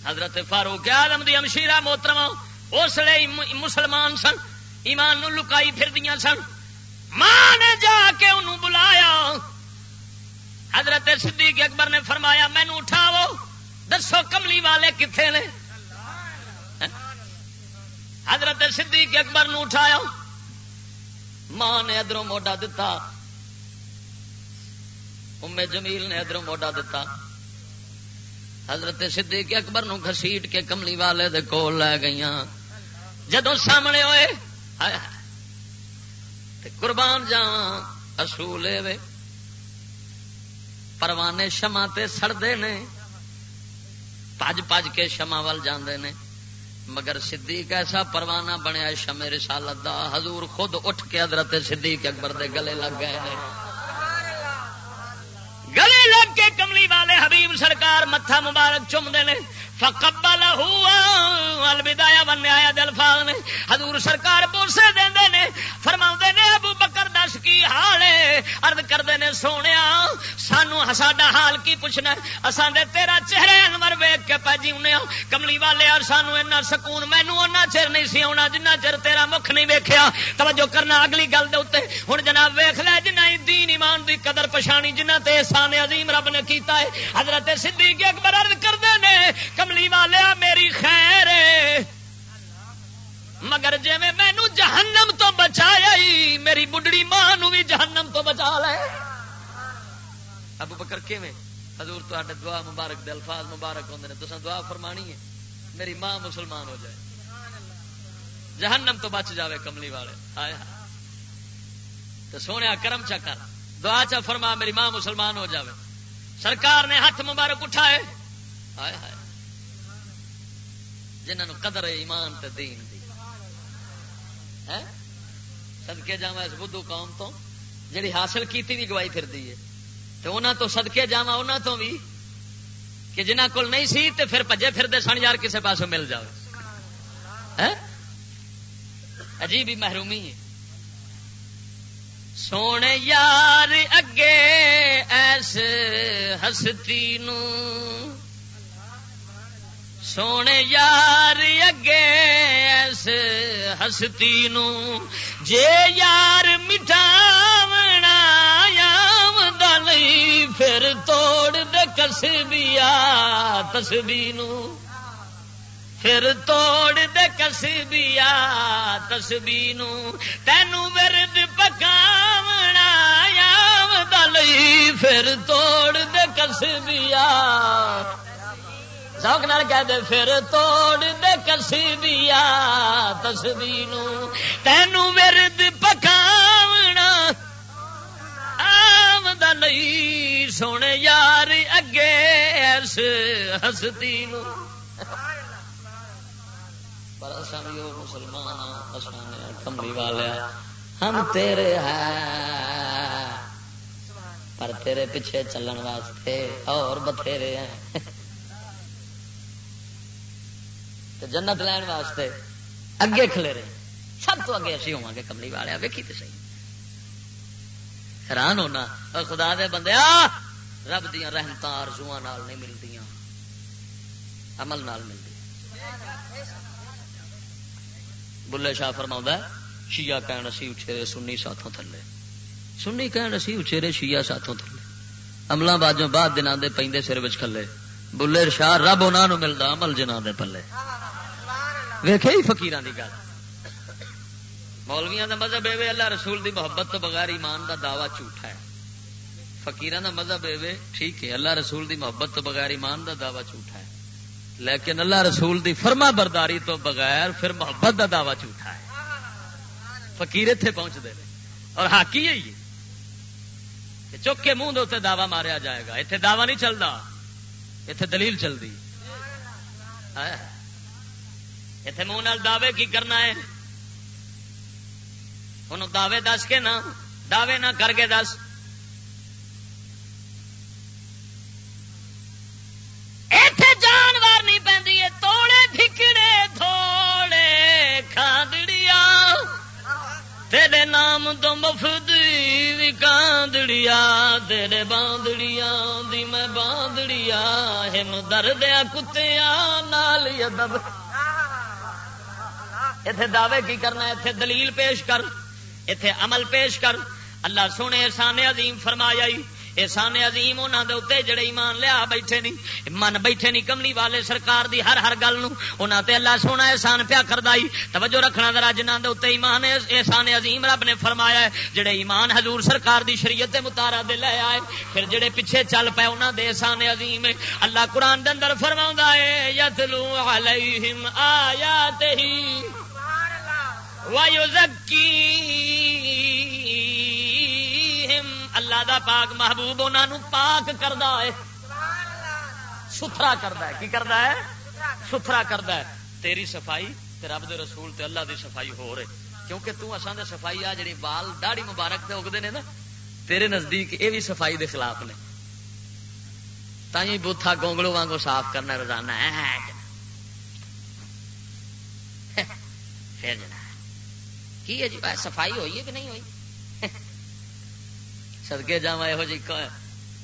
حضرت فاروق آدم دی امشیرہ محترم اس لیے مسلمان سن، ایمان نو لکائی پھردیاں سن۔ ماں نے جا کے انہوں بلایا۔ حضرت صدیق اکبر نے فرمایا، مینو اٹھاو دسو کملی والے کتنے نے؟ حضرت صدیق اکبر نو اٹھایا۔ ماں نے ادھروں موڈا دتا۔ امے جمیل نے ادھروں موڈا دتا۔ حضرت صدیق اکبر نو گھسیٹ کے کملی والے دے کول لے گئی جدو سامنے ہوئے قربان جا اصول پروانے شما تے سڑتے نے۔ پج پج کے شما ول جاندے نے۔ مگر صدیق ایسا پروانہ بنیا شمع رسالت دا، حضور خود اٹھ کے حضرت صدیق اکبر دے گلے لگ گئے ہیں۔ گلے لگ کے کملی والے حبیب سرکار متھا مبارک چومتے ہیں فقبل ہوا الوداع دل فال نے۔ حضور سرکار بوسے دے نے۔ فرما ارد کرتے نے سونے سانو ساڈا حال کی پوچھنا اسان دے تیرا چہرے انور ویگ کے پہ جیونے کملی والے اور سانو اینا سکون مینو اُنہ چر نہیں سی آنا جنہ چر تیرا مکھ نہیں ویکھیا۔ توجہ کرنا اگلی گل دے اتنے ہوں جناب ویخ لے، جنہ دین ایمان دی قدر پچھانی، جنہ تے احسان عظیم رب نے کیتا ہے۔ حضرت صدیق اکبر عرض کرتے ہیں کملی والے میری خیر۔ ہے مگر جی میں مینو جہنم تو بچایا ہی، میری بڈڑی ماں نو بھی جہنم تو بچا لے۔ ابو بکر کیویں؟ حضور تو دعا مبارک دے الفاظ مبارک ہوندے نے، تساں دعا فرمانی ہے، میری ماں مسلمان ہو جائے۔ جہنم تو بچ جاوے کملی والے۔ آئے تو سونے کرم چا کر، دعا چا فرما، میری ماں مسلمان ہو جاوے۔ سرکار نے ہاتھ مبارک اٹھائے۔ آئے ہائے۔ جنہوں قدر ایمان تے دین۔ دی سدکے جا اس بدھو قوم تو جڑی حاصل کیتی بھی گوائی پھر دی ہے۔ تو انہوں تو سدکے جا انہوں تو بھی کہ جنہ کول نہیں سی تے پھر پجے پھر دے سن یار کسے پاسوں مل جائے ہاں؟ عجیب ہی محرومی ہے۔ سونے یار اگے ایس ہستی نو سونے یار اگے ایس ہستی نو جے یار مٹھاونا یام دلی پھر توڑ دے کسبیا تسبی نو پھر توڑ دے کسبیا تسبی نو تینو ورد پکاونا یام دلی پھر توڑ دے کسبیا سوک نال کہہ دے، پھر توڑ دے کسی دیا تسبی تینو ورد پکاونا آمد نہیں سونے یار اگے اس ہستی نو۔ پر مسلمان اساں کملی والے ہاں۔ ہم تیرے ہیں، پر تیرے پیچھے چلن واسطے اور بتھیرے ہیں۔ جنت لین واسطے اگے کھلے رہے۔ سب تو اگے اسی ہوا گے کملی والے ویکھی تو صحیح۔ حیران ہونا، اور خدا دے بندے رب دیا رحمت آرزو نہیں ملتی عمل نال ملتی بلے شاہ فرما شیعہ کہن اسی اچھے سنی ساتھوں تھلے۔ سنی کہن اسی اچھے شیعہ ساتھوں تھلے۔ عملہ باجوں بعد دنوں دے پہ سر بچ کھلے۔ بلے شاہ رب انہوں ملتا عمل جنہ دے پلے۔ ویخے ہی فکیر کی گل۔ مولویا کا مذہب ہے اللہ رسول دی محبت تو بغیر ایمان دا دعوی جھوٹا ہے۔ فکیر کا مذہب ہے ٹھیک ہے، اللہ رسول دی محبت تو بغیر ایمان دا دعوی جھوٹا ہے۔ لیکن اللہ رسول دی فرما برداری تو بغیر پھر محبت دا دعوی جھوٹا ہے۔ فکیر اتنے پہنچتے ہیں اور ہاکی ہے چک کے منہ دعوی ماریا جائے گا۔ اتنے دعوی نہیں چلتا اتنے دلیل چلتی اتنے منہ دعوے کی کرنا ہے؟ انہوں دعوے دس کے نہ دعوے نہ کر کے دس۔ ایتھے جانور نہیں پہ توڑے پھکڑے تھوڑے کھاندڑیا تیرے نام تو مفت کاندڑیا، تیرے باندڑیا دی میں باندڑیا، ہم دردیا کتیا نال ادب۔ اتے دعوے کی کرنا اتے دلیل پیش کر اتے عمل پیش کر۔ اللہ سونے سانے عظیم فرمایا احسان عظیم انہوں دے اتنے جڑے ایمان لیا بیٹھے نہیں، من بیٹھے نہیں، کملی والے سرکار دی ہر ہر گل انہوں تے اللہ سونا احسان پیا کردائی توجہ رکھنا ذرا جنہ دے اتنے ایمان احسان عظیم رب نے فرمایا ہے جڑے ایمان حضور سرکار دی شریعت متارا دے لے آئے، پھر جڑے پیچھے چل پے انہوں دے احسان عظیم اللہ قرآن دے اندر فرما ہے یتلو علیہم آیات ہی اللہ دا پاک محبوب انہوں پاک کرتا ہے۔ ستھرا کرتا ہے۔ کی کرتا ہے؟ ستھرا کرتا ہے۔ تیری صفائی رب دے رسول تے اللہ دی صفائی ہو رہے کیونکہ تو اساں دے صفائی آ جڑی بال داڑی مبارک تے اگدے نے نا، تیرے نزدیک یہ بھی صفائی دے خلاف نے۔ تھی بوتھا گونگلو وانگو صاف کرنا روزانہ۔ ہے پھر جنا کی ہے جی؟ صفائی ہوئی ہے کہ نہیں ہوئی؟ سدکے جا یہ جی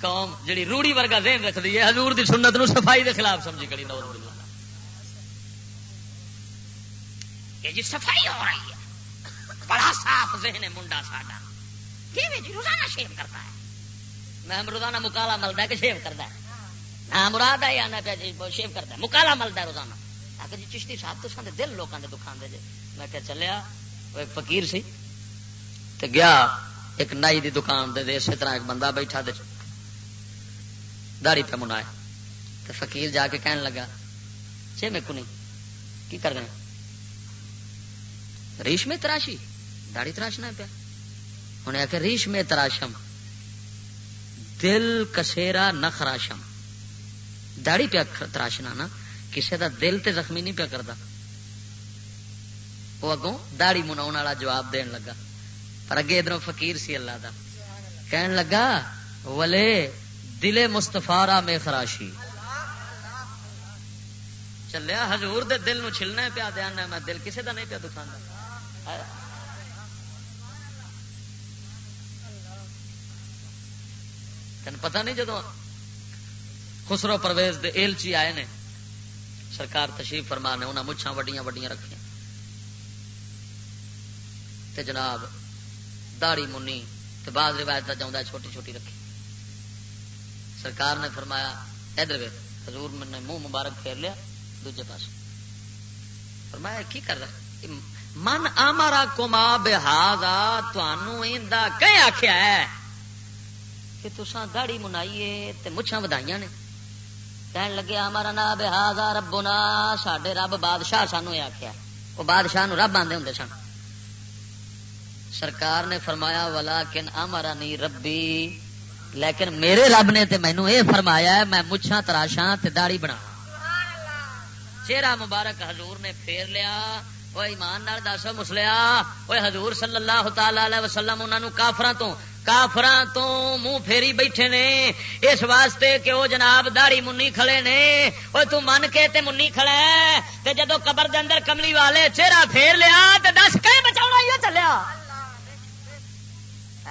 قوم جڑی روڑی ورگا ذہن رکھتی ہے، حضور دی سنت نو صفائی دے خلاف سمجھی کڑی نوز باللہ کہ جی صفائی ہو رہی ہے۔ بڑا صاف ذہن ہے منڈا ساڈا۔ جی روزانہ شیو کرتا ہے؟ میں روزانہ مکالا ملتا ہے کہ شیو کرتا ہے؟ ہاں مراد ہے آنا پیا جی شیو کرتا ہے۔ مکالا ملتا ہے روزانہ۔ آگے جی چشتی صاحب تو سارے دل لوگوں کے دکھا دے جی میں کہ چلیا، وہ ایک فقیر سی تے گیا۔ ایک نائی دی دکان دے دے، اسی طرح ایک بندہ بیٹھا دے۔ داڑی پہ منا تو فقیر جا کے کہنے لگا چھ میں کو نہیں، کی کر رہے ریش میں تراشی؟ داڑی تراشنا پیا۔ انہیں آ کے ریش میں تراشم۔ دل کسیرا نہ خراشم۔ داڑی پیا تراشنا نا۔ کسی دا دل تے زخمی نہیں پیا کرتا وہ اگوں داڑی منا والا جواب دین لگا۔ پر اگے ادھر فقیر سی اللہ دا۔ کہن لگا ولے دل مستفارا میں خراشی۔ چلیا، حضور دے دل نو چھلنا پیا دیا میں دل کسے دا نہیں پیا دکھانا تین پتہ نہیں جدو خسرو پرویز دے ایلچی آئے نے، سرکار تشریف فرما نے انہیں مچھا وڈیاں وڈیاں رکھیاں۔ تے جناب داڑی منی تے بعد روایت جاؤں چھوٹی چھوٹی رکھی۔ سرکار نے فرمایا، ادھر حضور نے منہ مبارک پھیر لیا دوجے پاس فرمایا، کی کر رہا من آمارا کما بہادا تنوع کہ آخیا ہے؟ کہ تسان داڑی منائیے تے مچھاں ودائیاں نے۔ کہن لگے ہمارا نا بہادا ربنا، ساڈے رب بادشاہ سانو یہ آخیا وہ بادشاہ نو رب آدھے ہوں سن۔ سرکار نے فرمایا والا کن آمارا نی ربی، لیکن میرے رب نے تے مینو یہ فرمایا ہے، میں مچھا تراشا تے داڑی بنا چہرہ مبارک حضور نے پھیر لیا۔ وہ ایمان نال دس مسلیا۔ وہ حضور صلی اللہ تعالی وسلم انہوں کافران تو کافران تو منہ پھیری بیٹھے نے۔ اس واسطے کہ وہ جناب داڑی منی کھڑے نے۔ وہ تو من کے تے منی کھڑا ہے۔ تے جدو قبر دے اندر کملی والے چہرہ پھیر لیا، تے دس کہ بچاؤ یہ چلیا۔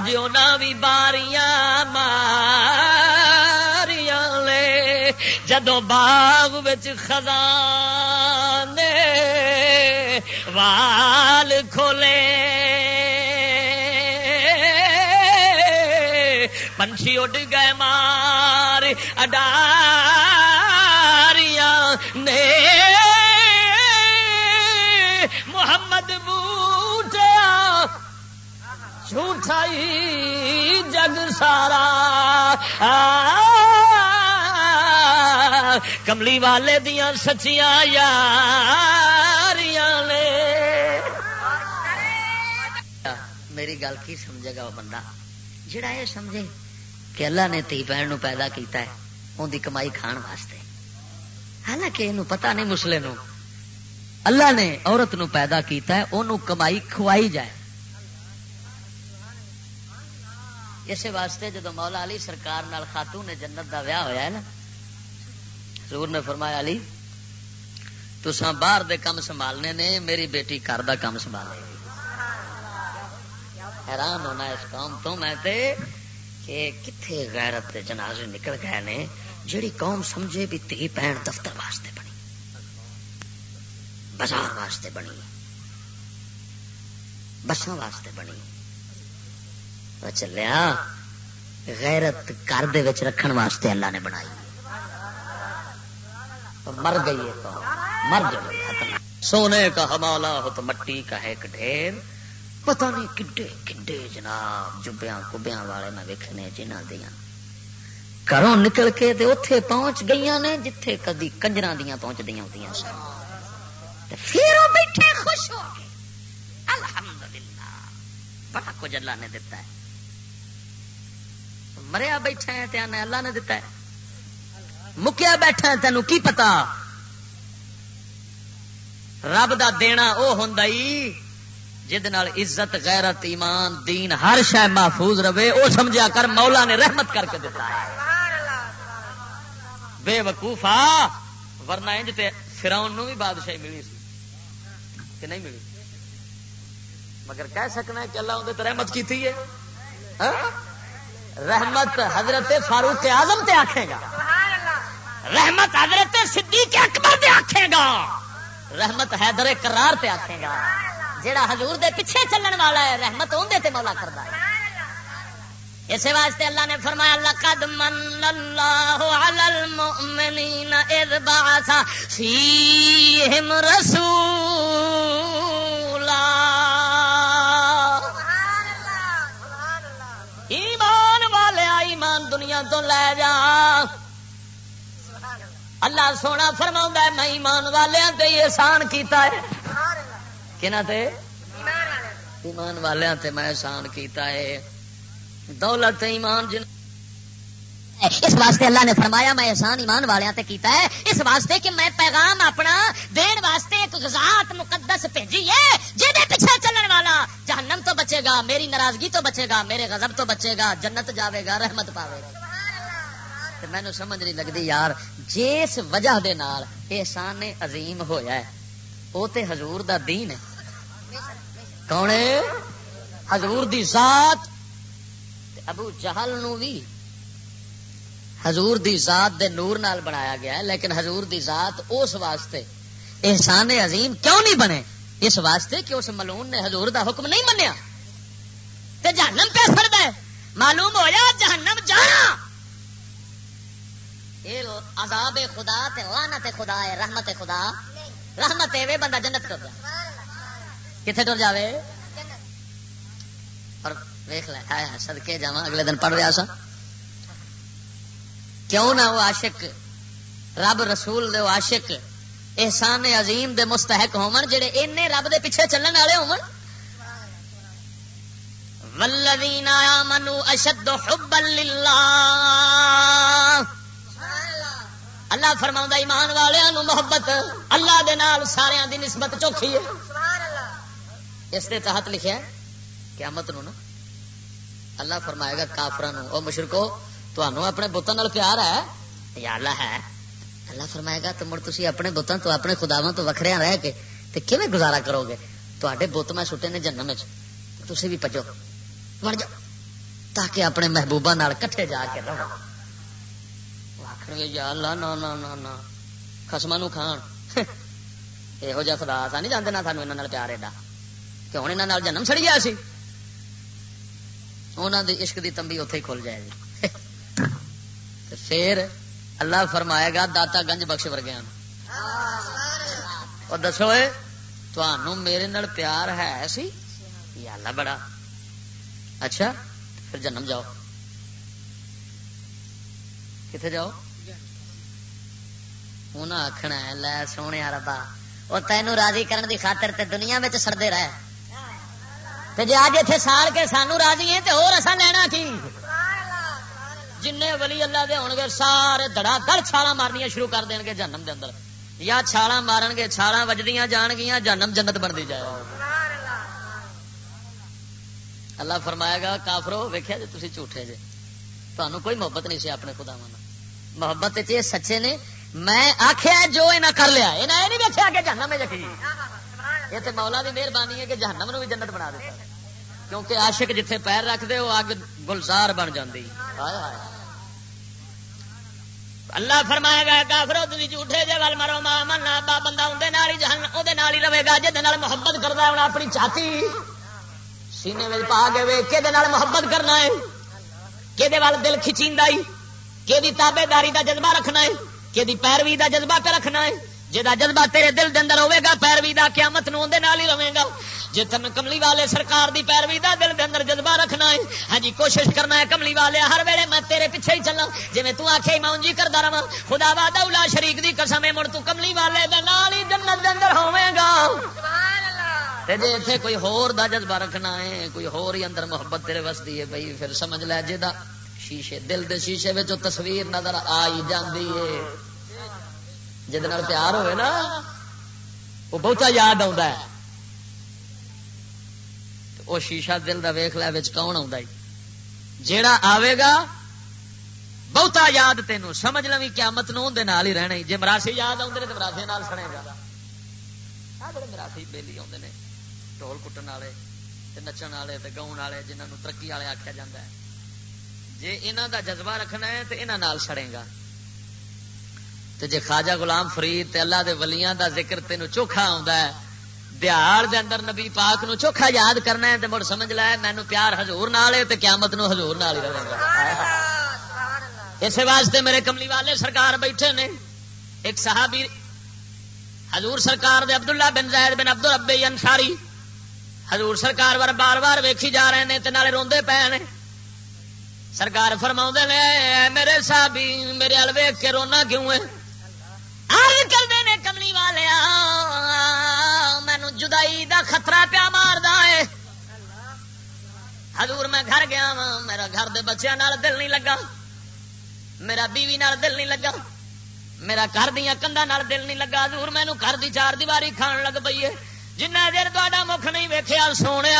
اج انہیں بھی باریاں ماریاں لے جدو باغ بچ خزانے وال کھولے پنچھی اڈ گئے مار اڈاریاں نے جھوٹائی جگ سارا۔ کملی والے دیا سچیاں یاریاں نے۔ میری گل کی سمجھے گا وہ بندہ؟ جڑا یہ سمجھے کہ اللہ نے تھی بہن نو پیدا کیتا ہے ان دی کمائی کھان واسطے۔ حالانکہ یہ پتا نہیں مسلے نو۔ اللہ نے عورت نو پیدا کیتا ہے انہوں کمائی کھوائی جائے۔ اسی واسطے جدو مولا علی سرکار نال خاتون نے جنت دا ویاہ ہویا ہے نا، حضور نے فرمایا، علی تسا باہر دے کم سنبھالنے نے، میری بیٹی گھر دا کم سنبھالے حیران ہونا اس قوم تو میں تے کہ کتنے غیرت دے جنازے نکل گئے نے جڑی قوم سمجھے بھی تھی بہن دفتر واسطے بنی، بازار واسطے بنی، بساں واسطے بنی۔ چلیا غیرت گھر رکھن واسطے اللہ نے بنائی مر گئی ہے تو مر جائے سونے کا حمالہ ہو تو مٹی کا ہے ایک ڈھیر پتہ نہیں کڈے کڈے جناب جبیاں کبیاں والے میں ویکھنے جنہ دیا گھروں نکل کے تے اتے پہنچ گئی نے جتھے کدی کنجر دیا پہنچ دیا ہوتی سن تے پھر وہ بیٹھے خوش ہو گئے الحمدللہ بڑا کچھ اللہ نے دتا ہے مریا بیٹھا ہے تین اللہ نے دتا ہے۔ مکیا بیٹھا ہے تینوں کی پتا؟ رب دا دینا او ہوں جد عزت، غیرت، ایمان، دین، ہر شہ محفوظ رہے۔ او سمجھا کر، مولا نے رحمت کر کے دیتا ہے۔ بے وقوفا ورنہ انج تے فراؤن نو بھی بادشاہی ملی سی۔ کہ نہیں ملی؟ مگر کہہ سکنا ہے کہ اللہ اندر رحمت کی تھی ہے۔ ہاں؟ رحمت حضرت فاروق اعظم تے آکھے گا۔ رحمت حضرت صدیق اکبر تے آکھے گا۔ رحمت حیدر کرار تے آکھے گا۔ جیڑا حضور دے پیچھے چلن والا ہے، رحمت اندے تے مولا کردا ہے۔ اس واسطے اللہ نے فرمایا، لقد من اللہ علی المؤمنین اذ بعث فیہم رسولا تو لے جا۔ اللہ سونا فرما میں ایمان والوں تے احسان کیتا ہے۔ کہنا تے؟ ایمان والوں تے میں احسان کیتا ہے۔ دولت ایمان جن اس واسطے اللہ نے فرمایا، میں احسان ایمان والوں تے کیتا ہے۔ اس واسطے کہ میں پیغام اپنا دین واسطے ایک غزات مقدس بھیجی ہے جہے پیچھے چلن والا جہنم تو بچے گا، میری ناراضگی تو بچے گا، میرے غضب تو بچے گا، جنت جاوے گا، رحمت پاوے گا۔ مینو سمجھ نہیں لگتی یار جس وجہ دے نال احسان عظیم ہویا ہے وہ تے حضور دا دین ہے۔ کون ہے؟ حضور دی ذات۔ ابو جہل نو بھی حضور دی ذات دے نور نال بنایا گیا ہے، لیکن حضور دی ذات اس واسطے احسان عظیم کیوں نہیں بنے؟ اس واسطے کہ اس ملون نے حضور دا حکم نہیں منیا۔ تے جہنم پہ سڑ معلوم ہوا جہنم جانا۔ عذاب خدا تے لعنت خدا ہے، رحمت خدا۔ رحمت ہے بندہ جنت کر کتنے ٹر جاوے؟ اور ویخ لے سدکے جا اگلے دن پڑھ رہا سا کیوں نہ وہ عاشق، رب رسول دے عاشق، احسان عظیم دے مستحق ہون، جڑے اینے رب دے پیچھے چلن والے ہون۔ والذین آمنوا اشد حبا للہ۔ اللہ فرما ایمان والوں محبت اللہ دے نال سارے دی نسبت چوکھی ہے۔ اس کے تحت لکھا قیامت نو نا۔ اللہ فرمائے گا کافران او مشرکو تو اپنے بتوں پیار ہے۔ یا اللہ ہے۔ اللہ فرمائے گا تو مڑ تھی اپنے بتوں تو اپنے خداوا تو وکھریا رہ کے تے کیویں گزارا کرو گے؟ تے بت میں سٹے نے جنم تھی بھی پجو۔ بن جاؤ تاکہ اپنے محبوبہ کٹھے جا کے رہو۔ آخر گے یا اللہ نا نا نا نا خسما نو کھان یہو جہ خدا سا نہیں جانتے نہ سانو یہاں پیار ایڈا کہ ہوں یہاں جنم سڑی گیا سی انہوں دی عشق دی تمبی اتے ہی کھل جائے گی پھر اللہ فرمائے گا داتا گنج بخش ورگیا اور دسو تو میرے نال پیار ہے سی یا اللہ بڑا اچھا پھر جنم جاؤ کتنے جاؤ انہیں آخنا ہے لے سونے ربا وہ تینوں راضی کرن دی خاطر تے دنیا میں سڑتے رہے تے جی اج اتنے سال کے سانو راضی ہیں تے اور اصا لینا کی جن ولی اللہ دے ہون گے سارے دڑا دڑ چھالا مارنیا شروع کر دین گے جنم دے اندر یا چھالا مارن گے چھالا وجدیاں جان گیا جنم جنت بنتی جائے اللہ فرمائے گا کافرو ویکیا جی تھی جھوٹے جی تمہیں کوئی محبت نہیں سی اپنے خدا محبت سچے نے میں آخیا جو انہیں کر لیا یہ نہیں دیکھا کہ جہنم میں جکی۔ یہ تو مولا کی مہربانی ہے کہ جہنم بھی جنت بنا دیتا۔ کیونکہ عاشق جتھے پیر رکھ دے وہ اگ گلزار بن جاتی اللہ فرمائے گا کافرو تھی جھوٹے جی ول مرو، ماں من با بندہ اندر ہی جہن وہ ہی رہے گا جہد محبت کرتا ہے اپنی چھاتی سینے میں پا کے کہ محبت کرنا ہے۔ کہ دل کھچی کہ تابے داری کا جذبہ رکھنا ہے۔ کہ پیروی دا جذبہ پہ رکھنا ہے۔ جہاں جذبہ تیرے دل دن ہوے گا پیروی دا قیامت نو ہی رہے گا۔ جی تم کملی والے سرکار دی پیروی دا دل دے اندر جذبہ رکھنا ہے ہاں جی کوشش کرنا ہے کملی والے ہر ویلے میں تیرے پیچھے ہی چلا جی میں تو آخے امام جی کردا رہا خدا وا دولا شریک دی قسم مڑ تو کملی والے دے نال ہی جنت دے اندر ہوے گا۔ جی اتنے کوئی ہور دا جذبہ رکھنا ہے کوئی ہور ہی اندر محبت تیرے وسدی ہے بھائی پھر سمجھ لے جی شیشے، دل دے شیشے میں تصویر نظر آئی جاندی ہے۔ جہد پیار ہوئے نا، وہ بہتا یاد آتا ہے۔ وہ شیشہ دل کا ویخ لیا کون آ جیڑا آئے گا بہتا یاد تینوں۔ سمجھ لو قیامت نو نال ہی رہنا جی مراسی یاد آتے تو مراسی نال سڑے گا۔ مراسی بےلی آتے ہیں ٹول کٹن والے نچن والے گاؤن والے جنہوں ترقی والے آخیا جا ہے۔ جی یہاں دا جذبہ رکھنا ہے تو یہاں سڑے گا۔ تو جی خواجہ غلام فرید تے اللہ دے ولیاں دا ذکر تینوں چوکھا آتا ہے دیہڑ دے اندر نبی پاک نو چوکھا یاد کرنا ہے تے مڑ سمجھ لے مینو پیار ہزور نال ہے تے قیامت نو ہزور نال ہی رہے گا۔ اس واسطے میرے کملی والے سرکار بیٹھے نے۔ ایک صحابی حضور سرکار دے عبداللہ بن زید بن عبد الربی انصاری حضور سرکار بار بار بار ویکھی جا رہے ہیں تے نالے روندے پے نے۔ سرکار فرما نے میرے صحابی، میرے ال ویخ کے رونا کیوں ہے؟ کرتے ہیں کملی والے مینو جدائی دا خطرہ پیا مار ہے۔ حضور میں گھر گیا وا میرا گھر دے بچیاں نال دل نہیں لگا۔ میرا بیوی نال دل نہیں لگا۔ میرا گھر دیا کندا دل نہیں لگا۔ حضور مینو گھر دی چار دیواری کھان لگ پی ہے۔ جنا چر تا مکھ نہیں ویکیا سونے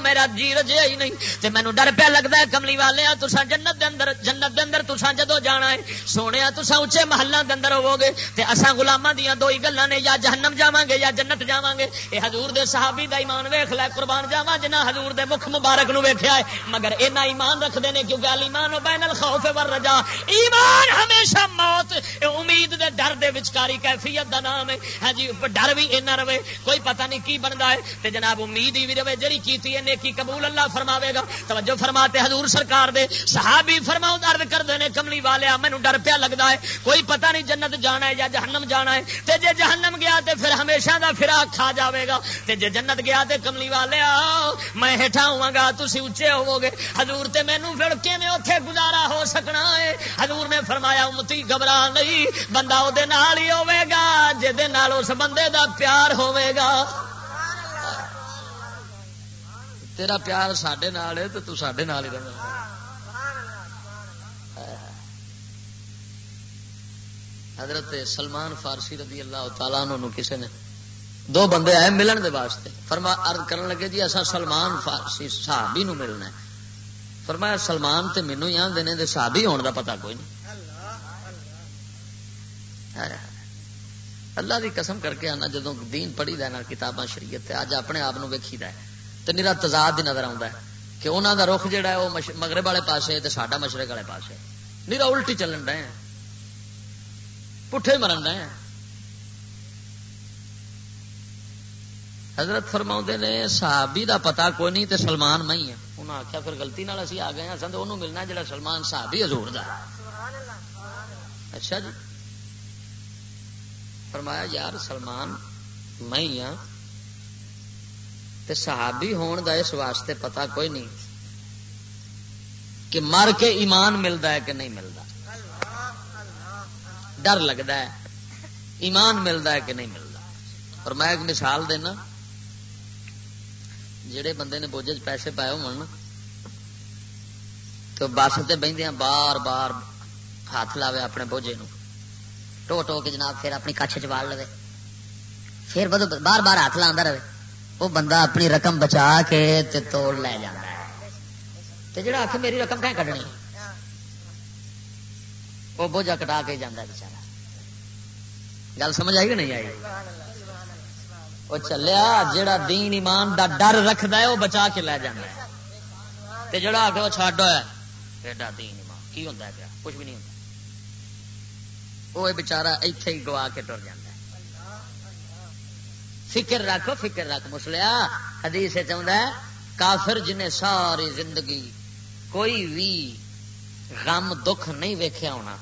میرا جی رجے ہی نہیں۔ تے مینو ڈر پیا لگتا ہے، کملی والے تسا جنت دے اندر، جنت دے اندر تسا جدو جانا ہے؟ سونے تسا اچے محلہ دے اندر ہوو گے تے اسا غلاماں دیاں دو ہی گلاں نے یا جہنم جاواں گے یا جنت جاواں گے اے حضور دے صحابی دا ایمان ویکھ لے، قربان جاواں جنہ حضور دے مکھ مبارک نو ویکھیا ہے۔ مگر اینا ایمان رکھدے نے کیونکہ ایمان و بین الخوف والرجا ایمان ہمیشہ موت امید دے ڈر دے وچکاری کیفیت دا نام ہے۔ ہاں جی ڈر بھی اینا رہے، کوئی پتہ نہیں کی بنتا ہے؟ تے جناب امید ہی بھی رہے، جڑی کیتی ہے، نیکی قبول اللہ فرماوے گا۔ توجہ فرماتے حضور سرکار دے۔ صحابی فرماؤ درد کرتے ہیں کملی والے مینو ڈر پیا لگتا ہے۔ کوئی پتہ نہیں جنت جانا ہے یا جہنم جانا ہے۔ تے جے جہنم گیا تے پھر ہمیشہ دا فراق کھا جاوے گا۔ تے جے جنت گیا تے کملی والے میں ہٹا ہوا گا تھی اچے ہوو گے حضور تے مینو پھر کے میں اوتھے گزارا ہو سکنا ہے؟ حضور نے فرمایا، امتی گھبرا نہیں، بندہ وہ ہی ہوے گا جہد اس بندے دا پیار ہوے گا۔ تیرا پیار سڈے ہے تو تے نال ہی رہ حضرت سلمان فارسی رضی اللہ تعالیٰ کسی نے دو بندے آئے ملن دے واسطے۔ فرما ارد کرن لگے جی اصا سلمان فارسی صحابی نو ملنا ہے۔ فرمایا سلمان تے مینو ہی آدھے نے صحابی ہونے دا پتا کوئی نہیں۔ اللہ دی قسم کر کے آنا جدو دین پڑھی دینا کتاباں شریعت اج اپنے آپ ویکھی دا ہے۔ تو نیرا تضاد نظر آتا ہے کہ انہوں کا رخ جہا ہے وہ مغرب والے پاس ہے ساڈا مشرق والے پاس ہے نیرا الٹی چلن رہے ہیں۔ پٹھے مرن رہے ہیں۔ حضرت فرما نے، صحابی دا پتا کوئی نہیں تے سلمان میں ہی ہے انہیں آخیا پھر گلتی اسی آ گئے اصل تو انہوں ملنا جڑا سلمان صحابی حضور دا۔ اچھا جی۔ فرمایا، یار، سلمان میں ہی ہاں۔ تے صحابی ہون دا اس واسطے پتا کوئی نہیں کہ مر کے ایمان ملتا ہے کہ نہیں ملتا ڈر لگتا ہے۔ ایمان ملتا ہے کہ نہیں ملتا اور میں ایک مثال دینا۔ جڑے بندے نے بوجھ پیسے پائے ہو تو بس سے بہدیا بار بار ہاتھ لاوے اپنے بوجھے نو ٹو ٹو کے جناب پھر اپنی کچھ چوال لے پھر بار بار ہاتھ لا رہے۔ وہ بندہ اپنی رقم بچا کے تے توڑ لے جانا ہے۔ جڑا آخ میری رقم کہیں کھڑنی وہ بوجھا کٹا کے جانا بچارا گل سمجھ آئی کہ نہیں آئی؟ وہ چلیا، جڑا دین ایمان دا ڈر رکھد ہے، وہ بچا کے لے جانا ہے۔ تے جڑا آ کے وہ چڈ ہوا ایڈا دین ایمان۔ کی ہوتا ہے پیا؟ کچھ بھی نہیں ہوتا وہ بچارا ایتھے ہی گوا کے ٹر جانا فکر رکھ فکر رکھ مسلیا، حدیث چاہتا ہے، کافر جنہیں ساری زندگی کوئی بھی غم، دکھ نہیں ویکھیا ہونا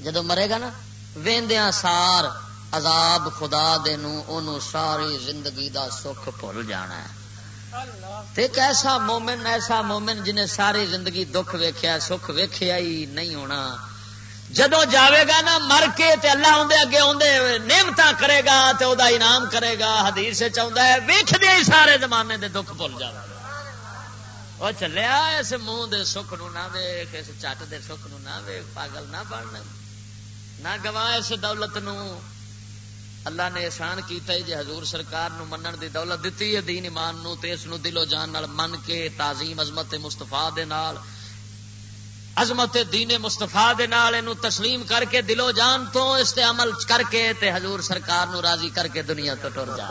جدو مرے گا نا ویندیا سار عذاب خدا دے نو ساری زندگی دا سکھ بھول جانا ہے۔ ایک ایسا مومن ایسا مومن جنہیں ساری زندگی دکھ ویخیا سکھ ویخیا ہی نہیں ہونا۔ جدو جاوے گا نا، مر کے تے اللہ اندے اگے اندے نعمت کرے گا تے او دا انعام کرے گا۔ حدیث چاہتا ہے ویخ دے سارے زمانے دے دکھ بھول جا وہ چلیا اس منہ دے سکھ نو نہ ویخ اس چٹ دے سکھ نو نہ ویخ پاگل نہ بن نہ گوا اس دولت نو اللہ نے احسان کیتا ہے جی حضور سرکار نو منن دی دولت دیتی ہے، دین ایمان نو تے اس نو دل و جان نال من کے، تعظیم عظمت مصطفیٰ دے نال۔ عظمت دین مستفا تسلیم کر کے دلو جان تو اس تے عمل کر کے تے حضور سرکار نو راضی کر کے دنیا تو ٹر جا۔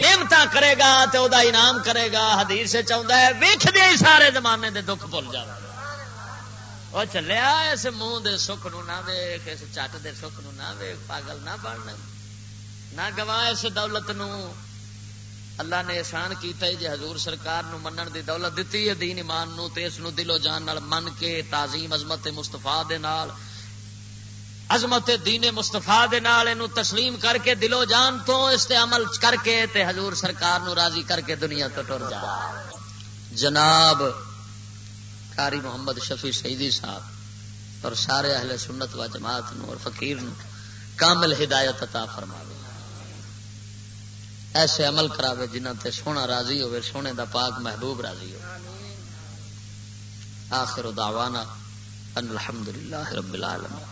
ہمتا کرے گا تے او دا انعام کرے گا۔ حدیث سے چاہتا ہے ویخ دے سارے زمانے دے دکھ بھول جا۔ وہ چلیا، اس منہ دے سکھ نو نہ ویخ اس چٹ دے سکھ نو نہ ویخ پاگل نہ بن نہ گواہ اس دولت نو۔ اللہ نے احسان کیتا ہے جی حضور سرکار نو منن دی دولت دیتی ہے، دین ایمان نو تے اس نو دل و جان نال من کے تعظیم عظمت مصطفی دے نال، عظمت دین مصطفی دے نال اینو تسلیم کر کے دل و جان تو اس تے عمل کر کے تے حضور سرکار نو راضی کر کے دنیا تو ٹر جا۔ جناب قاری محمد شفیع شہیدی صاحب اور سارے اہل سنت و جماعت نو اور فقیر نو کامل ہدایت عطا فرماوے۔ ایسے عمل کراوے جنہ تے سونا راضی ہوئے سونے دا پاک محبوب راضی ہو آخر دعوانا ان الحمدللہ رب العالمین۔